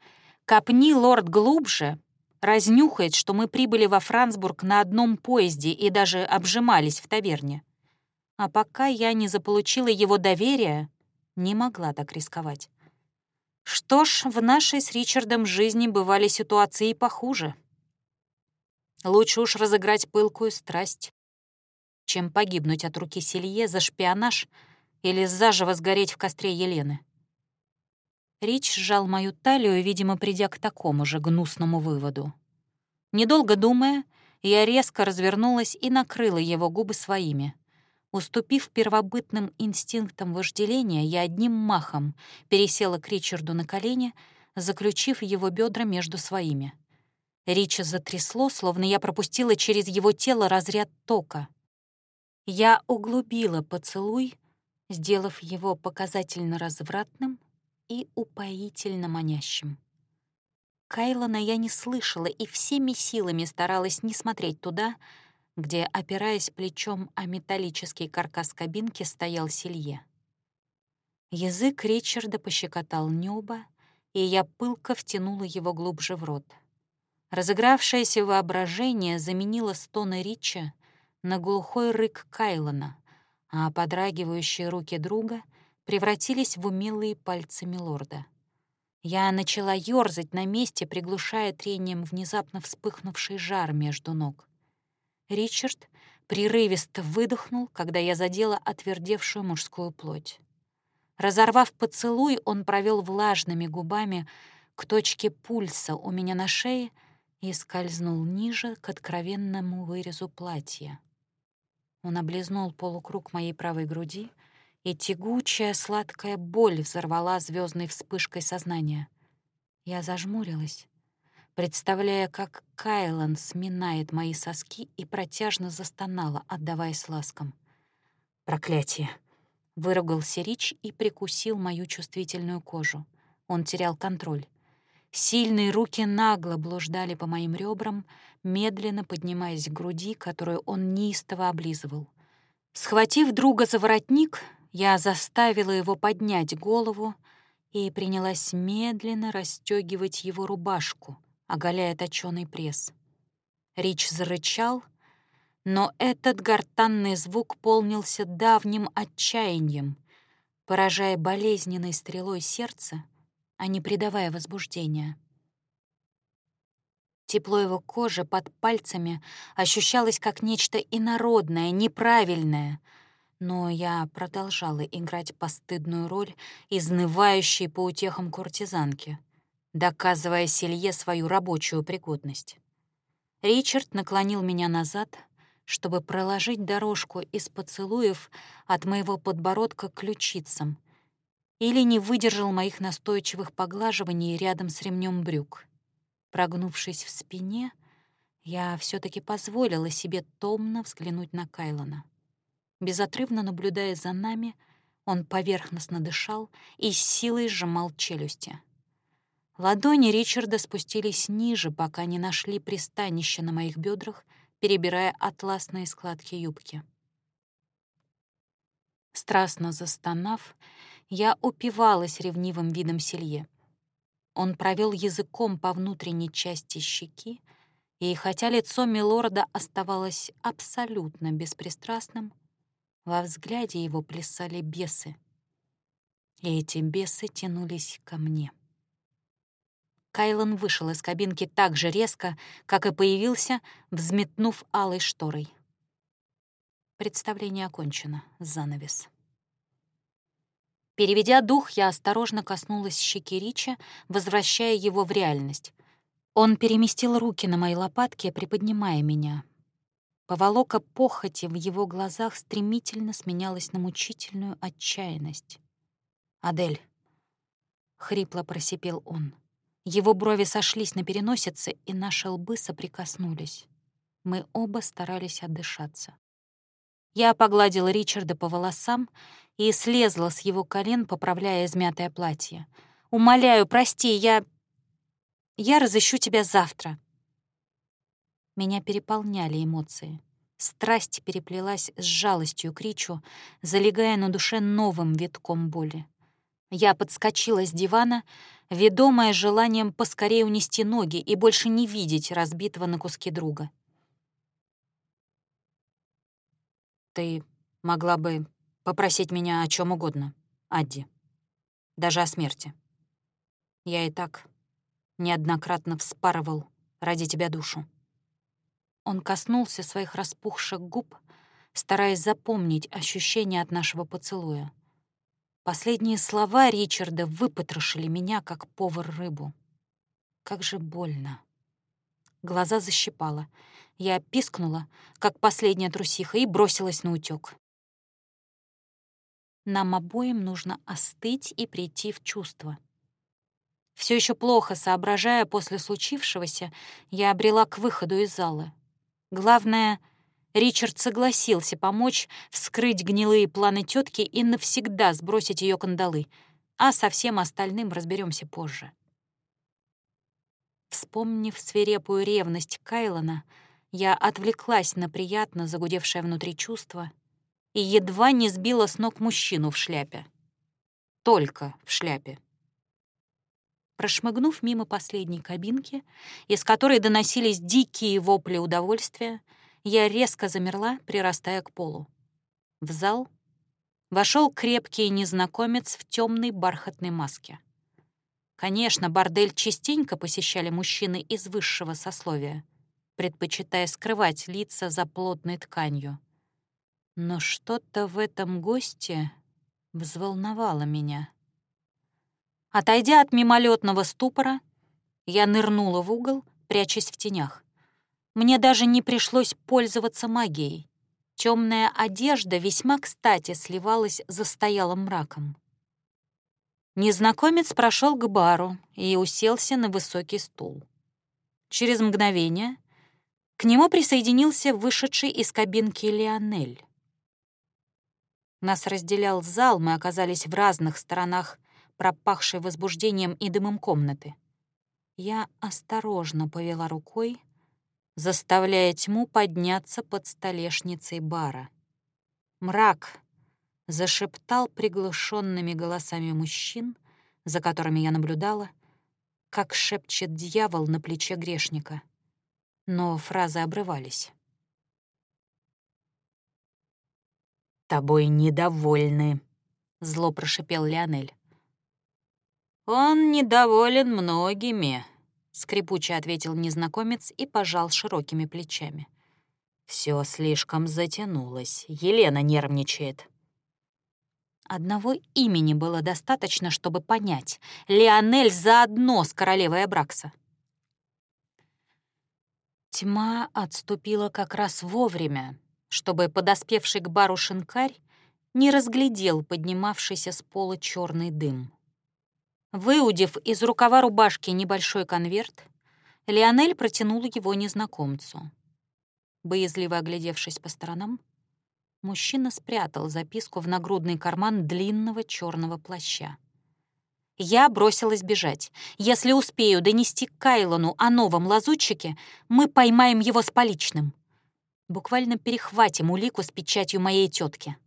Копни лорд глубже, разнюхает, что мы прибыли во Франсбург на одном поезде и даже обжимались в таверне. А пока я не заполучила его доверия, не могла так рисковать. Что ж, в нашей с Ричардом жизни бывали ситуации и похуже. Лучше уж разыграть пылкую страсть, чем погибнуть от руки Селье за шпионаж или заживо сгореть в костре Елены. Рич сжал мою талию, видимо, придя к такому же гнусному выводу. Недолго думая, я резко развернулась и накрыла его губы своими — Уступив первобытным инстинктам вожделения, я одним махом пересела к Ричарду на колени, заключив его бедра между своими. Рича затрясло, словно я пропустила через его тело разряд тока. Я углубила поцелуй, сделав его показательно развратным и упоительно манящим. Кайлона я не слышала и всеми силами старалась не смотреть туда, где, опираясь плечом о металлический каркас кабинки, стоял Силье. Язык Ричарда пощекотал небо, и я пылко втянула его глубже в рот. Разыгравшееся воображение заменило стоны Рича на глухой рык Кайлона, а подрагивающие руки друга превратились в умелые пальцы милорда. Я начала ёрзать на месте, приглушая трением внезапно вспыхнувший жар между ног. Ричард прерывисто выдохнул, когда я задела отвердевшую мужскую плоть. Разорвав поцелуй, он провел влажными губами к точке пульса у меня на шее и скользнул ниже к откровенному вырезу платья. Он облизнул полукруг моей правой груди, и тягучая сладкая боль взорвала звездной вспышкой сознания. Я зажмурилась, представляя, как Кайлан сминает мои соски и протяжно застонала, отдаваясь ласкам. «Проклятие!» Выругался Рич и прикусил мою чувствительную кожу. Он терял контроль. Сильные руки нагло блуждали по моим ребрам, медленно поднимаясь к груди, которую он неистово облизывал. Схватив друга за воротник, я заставила его поднять голову и принялась медленно расстегивать его рубашку, оголяя точёный пресс. Рич зарычал — но этот гортанный звук полнился давним отчаянием, поражая болезненной стрелой сердце, а не придавая возбуждения. Тепло его кожи под пальцами ощущалось как нечто инородное, неправильное, но я продолжала играть постыдную роль изнывающей по утехам куртизанки, доказывая Селье свою рабочую пригодность. Ричард наклонил меня назад, чтобы проложить дорожку из поцелуев от моего подбородка к ключицам, или не выдержал моих настойчивых поглаживаний рядом с ремнем брюк. Прогнувшись в спине, я все таки позволила себе томно взглянуть на Кайлона. Безотрывно наблюдая за нами, он поверхностно дышал и с силой сжимал челюсти. Ладони Ричарда спустились ниже, пока не нашли пристанище на моих бедрах перебирая атласные складки юбки. Страстно застонав, я упивалась ревнивым видом Селье. Он провел языком по внутренней части щеки, и хотя лицо Милорда оставалось абсолютно беспристрастным, во взгляде его плясали бесы. И эти бесы тянулись ко мне. Кайлан вышел из кабинки так же резко, как и появился, взметнув алой шторой. Представление окончено. Занавес. Переведя дух, я осторожно коснулась щеки Рича, возвращая его в реальность. Он переместил руки на мои лопатки, приподнимая меня. Поволока похоти в его глазах стремительно сменялась на мучительную отчаянность. «Адель», — хрипло просипел он, — его брови сошлись на переносице, и наши лбы соприкоснулись. Мы оба старались отдышаться. Я погладила Ричарда по волосам и слезла с его колен, поправляя измятое платье. «Умоляю, прости, я... Я разыщу тебя завтра». Меня переполняли эмоции. Страсть переплелась с жалостью к Ричу, залегая на душе новым витком боли. Я подскочила с дивана, ведомая желанием поскорее унести ноги и больше не видеть разбитого на куски друга. «Ты могла бы попросить меня о чем угодно, Адди. Даже о смерти. Я и так неоднократно вспарывал ради тебя душу». Он коснулся своих распухших губ, стараясь запомнить ощущение от нашего поцелуя — Последние слова Ричарда выпотрошили меня, как повар рыбу. Как же больно. Глаза защипала. Я пискнула, как последняя трусиха, и бросилась на утёк. Нам обоим нужно остыть и прийти в чувство. Все еще плохо соображая после случившегося, я обрела к выходу из зала. Главное — Ричард согласился помочь вскрыть гнилые планы тетки и навсегда сбросить ее кандалы. а со всем остальным разберемся позже. Вспомнив свирепую ревность Кайлона, я отвлеклась на приятно загудевшее внутри чувство и едва не сбила с ног мужчину в шляпе. Только в шляпе. Прошмыгнув мимо последней кабинки, из которой доносились дикие вопли удовольствия, я резко замерла, прирастая к полу. В зал вошел крепкий незнакомец в темной бархатной маске. Конечно, бордель частенько посещали мужчины из высшего сословия, предпочитая скрывать лица за плотной тканью. Но что-то в этом госте взволновало меня. Отойдя от мимолетного ступора, я нырнула в угол, прячась в тенях. Мне даже не пришлось пользоваться магией. Темная одежда весьма кстати сливалась за стоялым мраком. Незнакомец прошел к бару и уселся на высокий стул. Через мгновение к нему присоединился вышедший из кабинки Леонель. Нас разделял зал, мы оказались в разных сторонах пропахшей возбуждением и дымом комнаты. Я осторожно повела рукой, заставляя тьму подняться под столешницей бара. Мрак зашептал приглушенными голосами мужчин, за которыми я наблюдала, как шепчет дьявол на плече грешника. Но фразы обрывались. «Тобой недовольны», — зло прошипел Леонель. «Он недоволен многими», — скрипуче ответил незнакомец и пожал широкими плечами. Все слишком затянулось. Елена нервничает». Одного имени было достаточно, чтобы понять. Леонель заодно с королевой Абракса. Тьма отступила как раз вовремя, чтобы подоспевший к бару шинкарь не разглядел поднимавшийся с пола черный дым. Выудив из рукава рубашки небольшой конверт, Леонель протянул его незнакомцу. Боязливо оглядевшись по сторонам, мужчина спрятал записку в нагрудный карман длинного черного плаща. Я бросилась бежать. Если успею донести Кайлону о новом лазутчике, мы поймаем его с поличным. Буквально перехватим улику с печатью моей тетки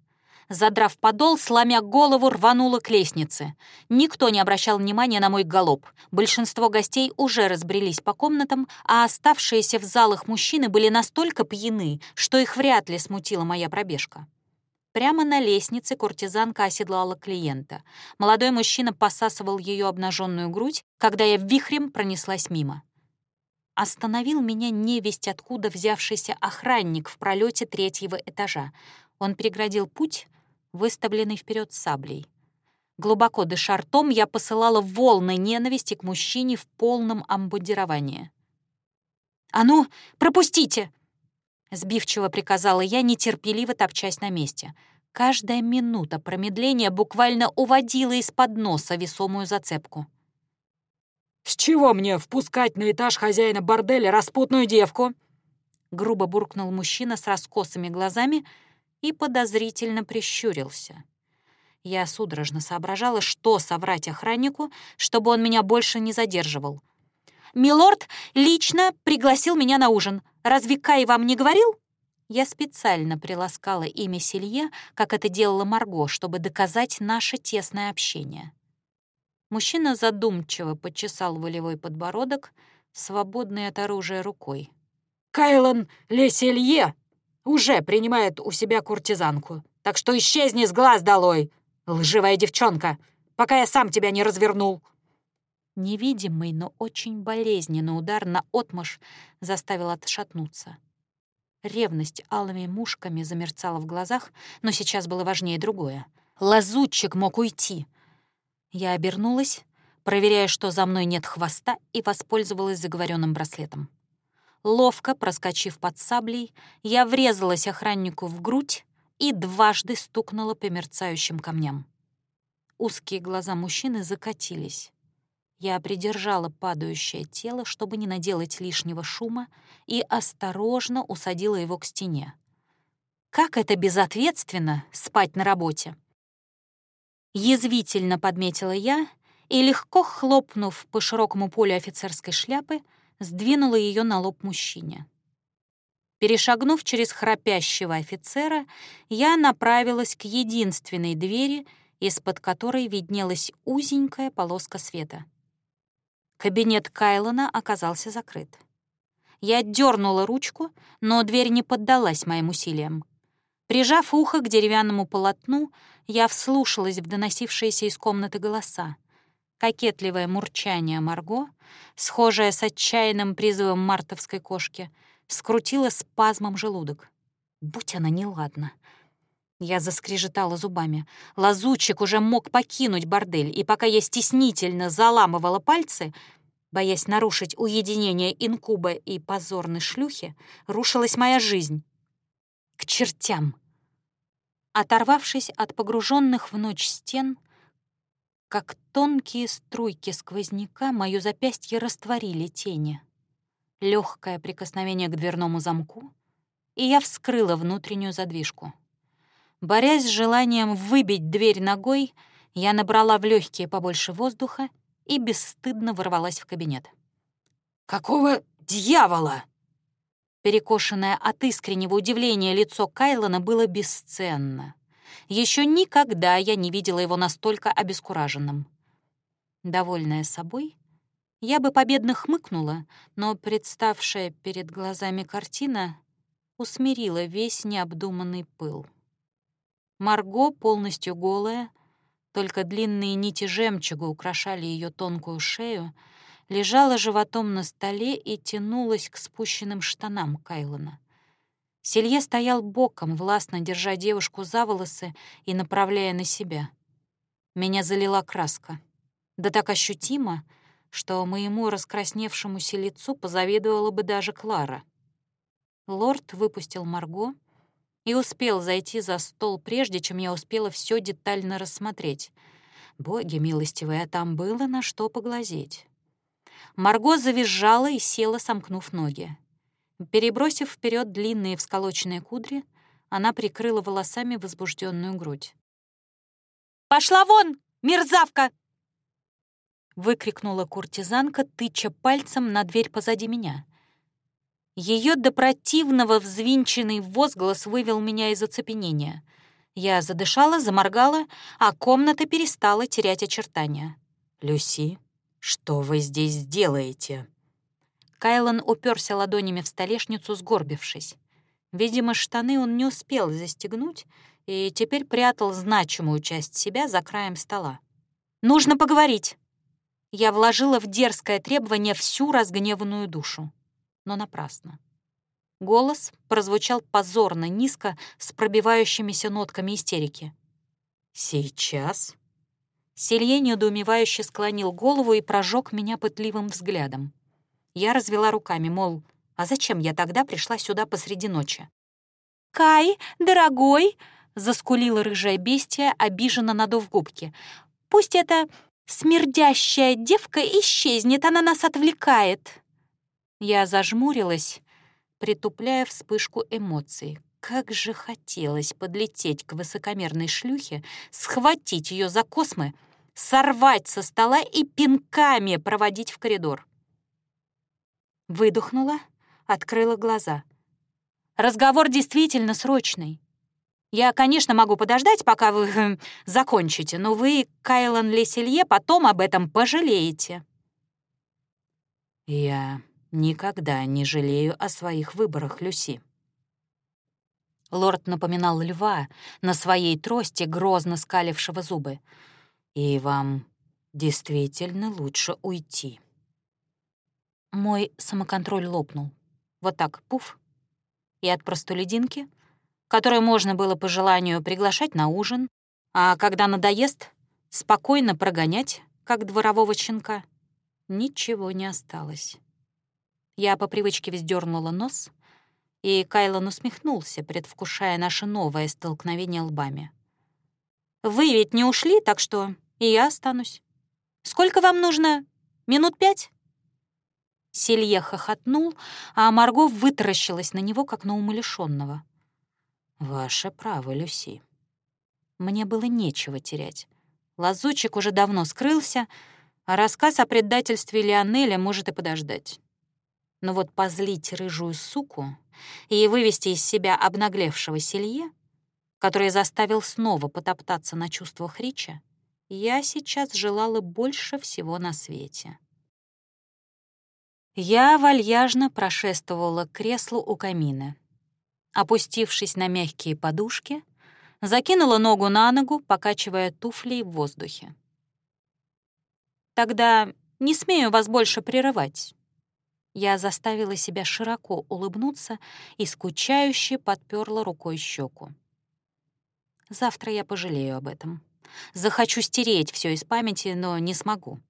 задрав подол, сломя голову, рванула к лестнице. Никто не обращал внимания на мой галоп. Большинство гостей уже разбрелись по комнатам, а оставшиеся в залах мужчины были настолько пьяны, что их вряд ли смутила моя пробежка. Прямо на лестнице куртизанка оседлала клиента. Молодой мужчина посасывал ее обнаженную грудь, когда я вихрем пронеслась мимо. Остановил меня невесть откуда взявшийся охранник в пролете третьего этажа. Он преградил путь, выставленный вперед саблей. Глубоко дыша ртом, я посылала волны ненависти к мужчине в полном амбудировании. «А ну, пропустите!» Сбивчиво приказала я, нетерпеливо топчась на месте. Каждая минута промедления буквально уводила из-под носа весомую зацепку. «С чего мне впускать на этаж хозяина борделя распутную девку?» Грубо буркнул мужчина с раскосыми глазами — и подозрительно прищурился. Я судорожно соображала, что соврать охраннику, чтобы он меня больше не задерживал. «Милорд лично пригласил меня на ужин. Разве Кай вам не говорил?» Я специально приласкала имя Селье, как это делала Марго, чтобы доказать наше тесное общение. Мужчина задумчиво почесал волевой подбородок, свободный от оружия рукой. «Кайлан Леселье уже принимает у себя куртизанку. Так что исчезни с глаз долой, лживая девчонка, пока я сам тебя не развернул». Невидимый, но очень болезненный удар на отмаш заставил отшатнуться. Ревность алыми мушками замерцала в глазах, но сейчас было важнее другое. Лазутчик мог уйти. Я обернулась, проверяя, что за мной нет хвоста, и воспользовалась заговоренным браслетом. Ловко проскочив под саблей, я врезалась охраннику в грудь и дважды стукнула по мерцающим камням. Узкие глаза мужчины закатились. Я придержала падающее тело, чтобы не наделать лишнего шума, и осторожно усадила его к стене. Как это безответственно — спать на работе? Язвительно подметила я и, легко хлопнув по широкому полю офицерской шляпы, сдвинула ее на лоб мужчине. Перешагнув через храпящего офицера, я направилась к единственной двери, из-под которой виднелась узенькая полоска света. Кабинет Кайлона оказался закрыт. Я дернула ручку, но дверь не поддалась моим усилиям. Прижав ухо к деревянному полотну, я вслушалась в доносившиеся из комнаты голоса. Кокетливое мурчание Марго, схожее с отчаянным призывом мартовской кошки, скрутило спазмом желудок. Будь она неладна. Я заскрежетала зубами. Лазучик уже мог покинуть бордель, и пока я стеснительно заламывала пальцы, боясь нарушить уединение инкуба и позорной шлюхи, рушилась моя жизнь. К чертям! Оторвавшись от погруженных в ночь стен, как тонкие струйки сквозняка, мое запястье растворили тени. Легкое прикосновение к дверному замку, и я вскрыла внутреннюю задвижку. Борясь с желанием выбить дверь ногой, я набрала в легкие побольше воздуха и бесстыдно ворвалась в кабинет. «Какого дьявола?» Перекошенное от искреннего удивления лицо Кайлона было бесценно. Еще никогда я не видела его настолько обескураженным. Довольная собой, я бы победно хмыкнула, но представшая перед глазами картина усмирила весь необдуманный пыл. Марго, полностью голая, только длинные нити жемчуга украшали ее тонкую шею, лежала животом на столе и тянулась к спущенным штанам Кайлона. Селье стоял боком, властно держа девушку за волосы и направляя на себя. Меня залила краска. Да так ощутимо, что моему раскрасневшемуся лицу позавидовала бы даже Клара. Лорд выпустил Марго и успел зайти за стол, прежде чем я успела все детально рассмотреть. Боги милостивые, а там было на что поглазеть. Марго завизжала и села, сомкнув ноги. Перебросив вперед длинные всколоченные кудри, она прикрыла волосами возбужденную грудь. «Пошла вон, мерзавка!» Выкрикнула куртизанка, тыча пальцем на дверь позади меня. Ее до противного взвинченный возглас вывел меня из оцепенения. Я задышала, заморгала, а комната перестала терять очертания. «Люси, что вы здесь делаете?» Кайлан уперся ладонями в столешницу, сгорбившись. Видимо, штаны он не успел застегнуть и теперь прятал значимую часть себя за краем стола. «Нужно поговорить!» Я вложила в дерзкое требование всю разгневанную душу. Но напрасно. Голос прозвучал позорно низко с пробивающимися нотками истерики. «Сейчас?» Селье недоумевающе склонил голову и прожег меня пытливым взглядом. Я развела руками, мол, а зачем я тогда пришла сюда посреди ночи? «Кай, дорогой!» — заскулила рыжая бестия, обиженно надув губки. «Пусть эта смердящая девка исчезнет, она нас отвлекает!» Я зажмурилась, притупляя вспышку эмоций. Как же хотелось подлететь к высокомерной шлюхе, схватить ее за космы, сорвать со стола и пинками проводить в коридор. Выдохнула, открыла глаза. Разговор действительно срочный. Я, конечно, могу подождать, пока вы хм, закончите, но вы, Кайлан Леселье, потом об этом пожалеете. Я никогда не жалею о своих выборах, Люси. Лорд напоминал льва на своей трости, грозно скалившего зубы. И вам действительно лучше уйти. Мой самоконтроль лопнул. Вот так, пуф. И от простолюдинки, которую можно было по желанию приглашать на ужин, а когда надоест, спокойно прогонять, как дворового щенка, ничего не осталось. Я по привычке вздернула нос, и Кайлон усмехнулся, предвкушая наше новое столкновение лбами. «Вы ведь не ушли, так что и я останусь. Сколько вам нужно? Минут пять?» Селье хохотнул, а Марго вытаращилась на него, как на умалишённого. «Ваше право, Люси». Мне было нечего терять. Лазучик уже давно скрылся, а рассказ о предательстве Лионеля может и подождать. Но вот позлить рыжую суку и вывести из себя обнаглевшего Селье, который заставил снова потоптаться на чувствах Рича, я сейчас желала больше всего на свете. Я вальяжно прошествовала к креслу у камина. Опустившись на мягкие подушки, закинула ногу на ногу, покачивая туфлей в воздухе. «Тогда не смею вас больше прерывать». Я заставила себя широко улыбнуться и скучающе подперла рукой щеку. Завтра я пожалею об этом. Захочу стереть все из памяти, но не смогу.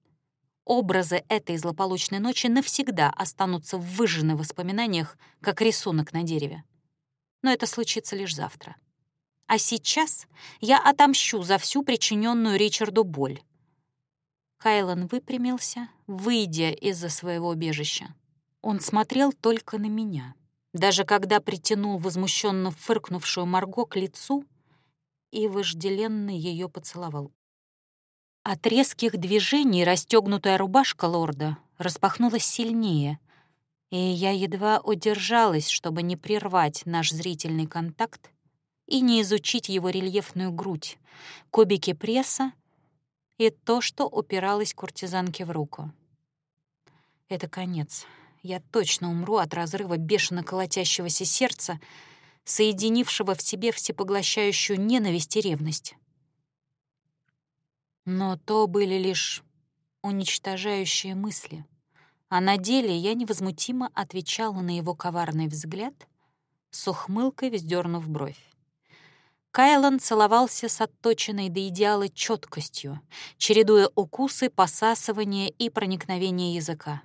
Образы этой злополучной ночи навсегда останутся в выжженных воспоминаниях, как рисунок на дереве. Но это случится лишь завтра. А сейчас я отомщу за всю причиненную Ричарду боль. Кайлан выпрямился, выйдя из-за своего убежища. Он смотрел только на меня. Даже когда притянул возмущенно фыркнувшую Марго к лицу и вожделенно ее поцеловал. От резких движений расстегнутая рубашка лорда распахнулась сильнее, и я едва удержалась, чтобы не прервать наш зрительный контакт и не изучить его рельефную грудь, кубики пресса и то, что упиралось куртизанке в руку. Это конец. Я точно умру от разрыва бешено колотящегося сердца, соединившего в себе всепоглощающую ненависть и ревность. Но то были лишь уничтожающие мысли. А на деле я невозмутимо отвечала на его коварный взгляд, с ухмылкой вздернув бровь. Кайлан целовался с отточенной до идеала четкостью, чередуя укусы, посасывание и проникновение языка.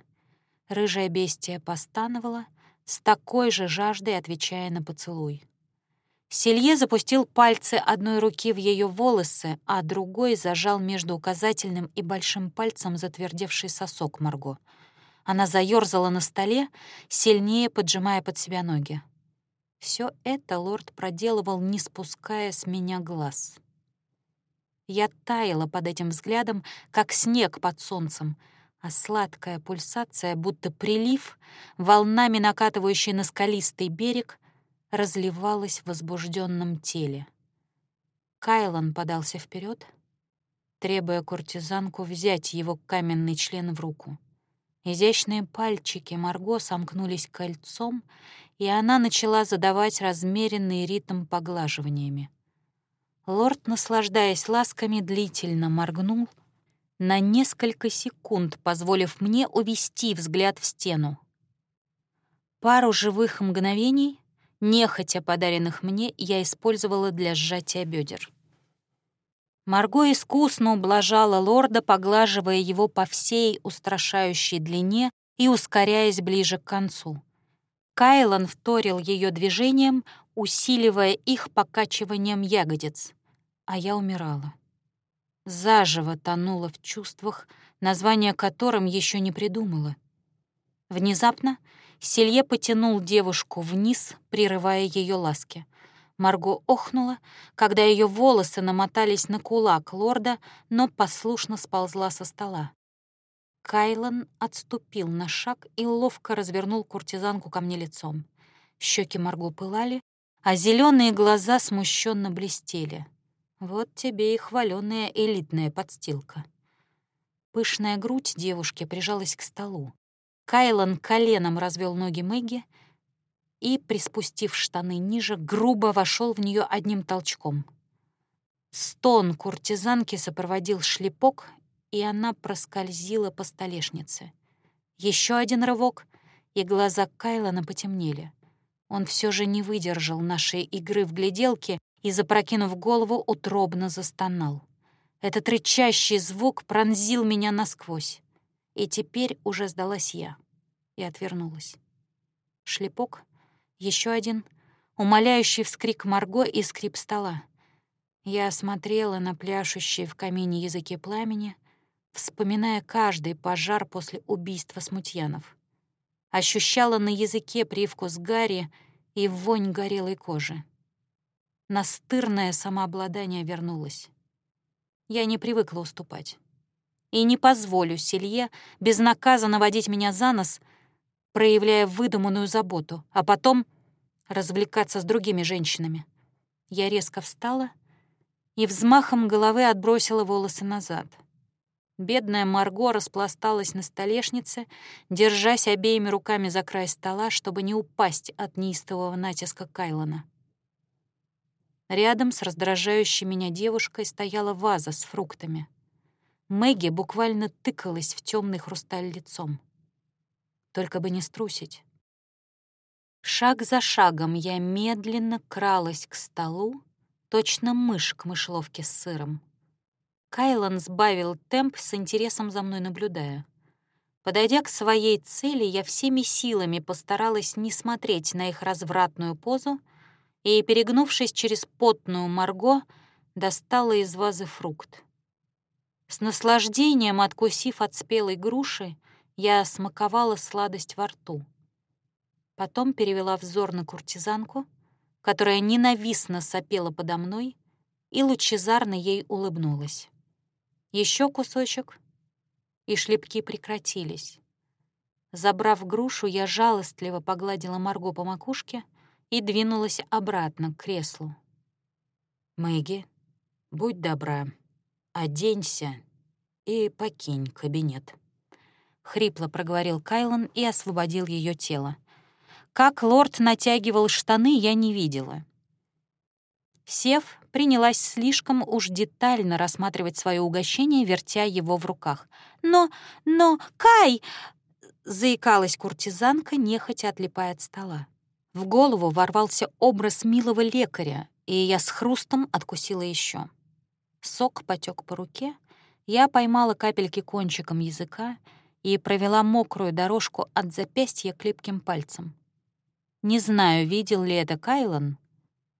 Рыжая бестия постановала, с такой же жаждой отвечая на поцелуй. Селье запустил пальцы одной руки в ее волосы, а другой зажал между указательным и большим пальцем затвердевший сосок Марго. Она заёрзала на столе, сильнее поджимая под себя ноги. Все это лорд проделывал, не спуская с меня глаз. Я таяла под этим взглядом, как снег под солнцем, а сладкая пульсация, будто прилив, волнами накатывающий на скалистый берег, разливалась в возбужденном теле. Кайлан подался вперед, требуя куртизанку взять его каменный член в руку. Изящные пальчики Марго сомкнулись кольцом, и она начала задавать размеренный ритм поглаживаниями. Лорд, наслаждаясь ласками, длительно моргнул, на несколько секунд позволив мне увести взгляд в стену. Пару живых мгновений, нехотя подаренных мне, я использовала для сжатия бедер. Марго искусно ублажала лорда, поглаживая его по всей устрашающей длине и ускоряясь ближе к концу. Кайлан вторил ее движением, усиливая их покачиванием ягодиц, а я умирала. Заживо тонула в чувствах, название которым еще не придумала. Внезапно Селье потянул девушку вниз, прерывая ее ласки. Марго охнула, когда ее волосы намотались на кулак лорда, но послушно сползла со стола. Кайлан отступил на шаг и ловко развернул куртизанку ко мне лицом. Щеки Марго пылали, а зеленые глаза смущенно блестели. Вот тебе и хваленная элитная подстилка. Пышная грудь девушки прижалась к столу. Кайлан коленом развел ноги Мэгги и, приспустив штаны ниже, грубо вошел в нее одним толчком. Стон куртизанки сопроводил шлепок, и она проскользила по столешнице. Еще один рывок, и глаза Кайлана потемнели. Он все же не выдержал нашей игры в гляделки и, запрокинув голову, утробно застонал. Этот рычащий звук пронзил меня насквозь. И теперь уже сдалась я и отвернулась. Шлепок, еще один, умоляющий вскрик Марго и скрип стола. Я смотрела на пляшущие в камине языки пламени, вспоминая каждый пожар после убийства смутьянов. Ощущала на языке привкус гари и вонь горелой кожи. Настырное самообладание вернулось. Я не привыкла уступать. И не позволю Селье безнаказанно водить меня за нос, проявляя выдуманную заботу, а потом развлекаться с другими женщинами. Я резко встала и взмахом головы отбросила волосы назад. Бедная Марго распласталась на столешнице, держась обеими руками за край стола, чтобы не упасть от неистового натиска Кайлона. Рядом с раздражающей меня девушкой стояла ваза с фруктами. Мэгги буквально тыкалась в темный хрусталь лицом. Только бы не струсить. Шаг за шагом я медленно кралась к столу, точно мышь к мышеловке с сыром. Кайлан сбавил темп с интересом за мной наблюдая. Подойдя к своей цели, я всеми силами постаралась не смотреть на их развратную позу и, перегнувшись через потную Марго, достала из вазы фрукт. С наслаждением откусив от спелой груши, я смаковала сладость во рту. Потом перевела взор на куртизанку, которая ненавистно сопела подо мной, и лучезарно ей улыбнулась. Еще кусочек, и шлепки прекратились. Забрав грушу, я жалостливо погладила Марго по макушке и двинулась обратно к креслу. «Мэгги, будь добра, оденься и покинь кабинет», — хрипло проговорил Кайлан и освободил ее тело. Как лорд натягивал штаны, я не видела. Сев, принялась слишком уж детально рассматривать свое угощение, вертя его в руках. «Но, но, Кай!» — заикалась куртизанка, нехотя отлипая от стола. В голову ворвался образ милого лекаря, и я с хрустом откусила еще. Сок потек по руке, я поймала капельки кончиком языка и провела мокрую дорожку от запястья к липким пальцам. Не знаю, видел ли это Кайлан,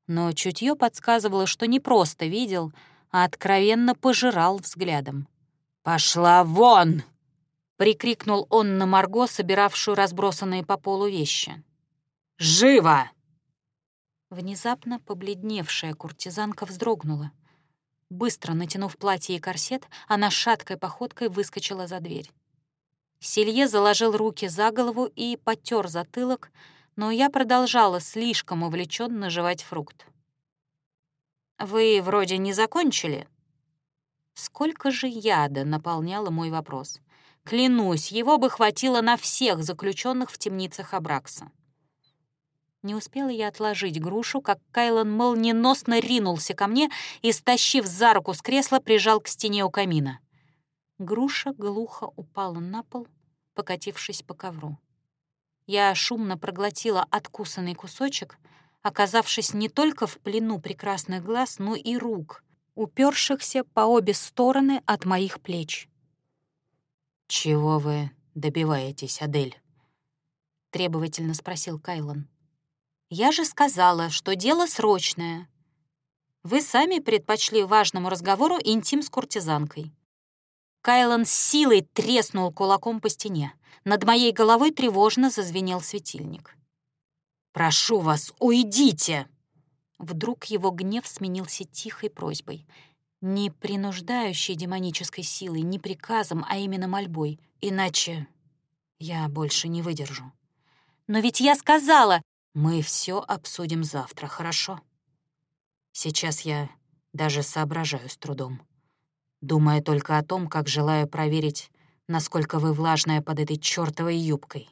но чутье подсказывало, что не просто видел, а откровенно пожирал взглядом. «Пошла вон!» — прикрикнул он на Марго, собиравшую разбросанные по полу вещи. «Живо!» Внезапно побледневшая куртизанка вздрогнула. Быстро натянув платье и корсет, она шаткой походкой выскочила за дверь. Селье заложил руки за голову и потер затылок, но я продолжала слишком увлеченно жевать фрукт. «Вы вроде не закончили?» Сколько же яда наполняла мой вопрос. Клянусь, его бы хватило на всех заключенных в темницах Абракса. Не успела я отложить грушу, как Кайлан молниеносно ринулся ко мне и, стащив за руку с кресла, прижал к стене у камина. Груша глухо упала на пол, покатившись по ковру. Я шумно проглотила откусанный кусочек, оказавшись не только в плену прекрасных глаз, но и рук, упершихся по обе стороны от моих плеч. «Чего вы добиваетесь, Адель?» — требовательно спросил Кайлан. «Я же сказала, что дело срочное. Вы сами предпочли важному разговору интим с куртизанкой». Кайлан с силой треснул кулаком по стене. Над моей головой тревожно зазвенел светильник. «Прошу вас, уйдите!» Вдруг его гнев сменился тихой просьбой, не принуждающей демонической силой, не приказом, а именно мольбой. Иначе я больше не выдержу. «Но ведь я сказала...» «Мы все обсудим завтра, хорошо?» Сейчас я даже соображаю с трудом, думая только о том, как желаю проверить насколько вы влажная под этой чёртовой юбкой».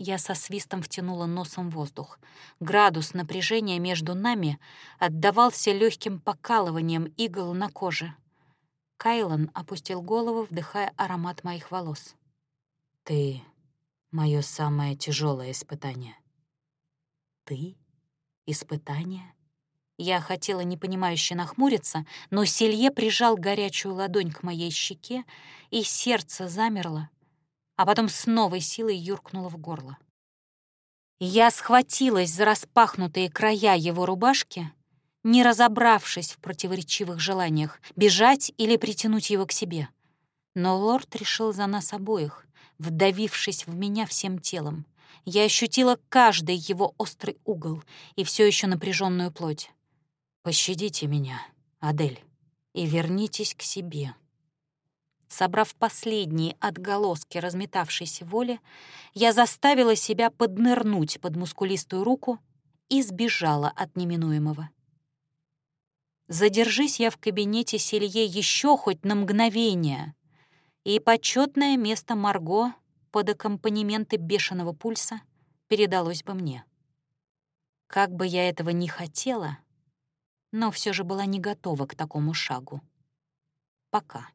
Я со свистом втянула носом воздух. Градус напряжения между нами отдавался легким покалыванием игл на коже. Кайлан опустил голову, вдыхая аромат моих волос. «Ты — мое самое тяжелое испытание». «Ты? Испытание?» Я хотела непонимающе нахмуриться, но Селье прижал горячую ладонь к моей щеке, и сердце замерло, а потом с новой силой юркнуло в горло. Я схватилась за распахнутые края его рубашки, не разобравшись в противоречивых желаниях, бежать или притянуть его к себе. Но лорд решил за нас обоих, вдавившись в меня всем телом. Я ощутила каждый его острый угол и все еще напряженную плоть. «Пощадите меня, Адель. и вернитесь к себе. Собрав последние отголоски разметавшейся воли, я заставила себя поднырнуть под мускулистую руку и сбежала от неминуемого. Задержись я в кабинете Селье еще хоть на мгновение, и почетное место Марго под аккомпанементы бешеного пульса передалось бы мне. Как бы я этого не хотела, но все же была не готова к такому шагу. Пока.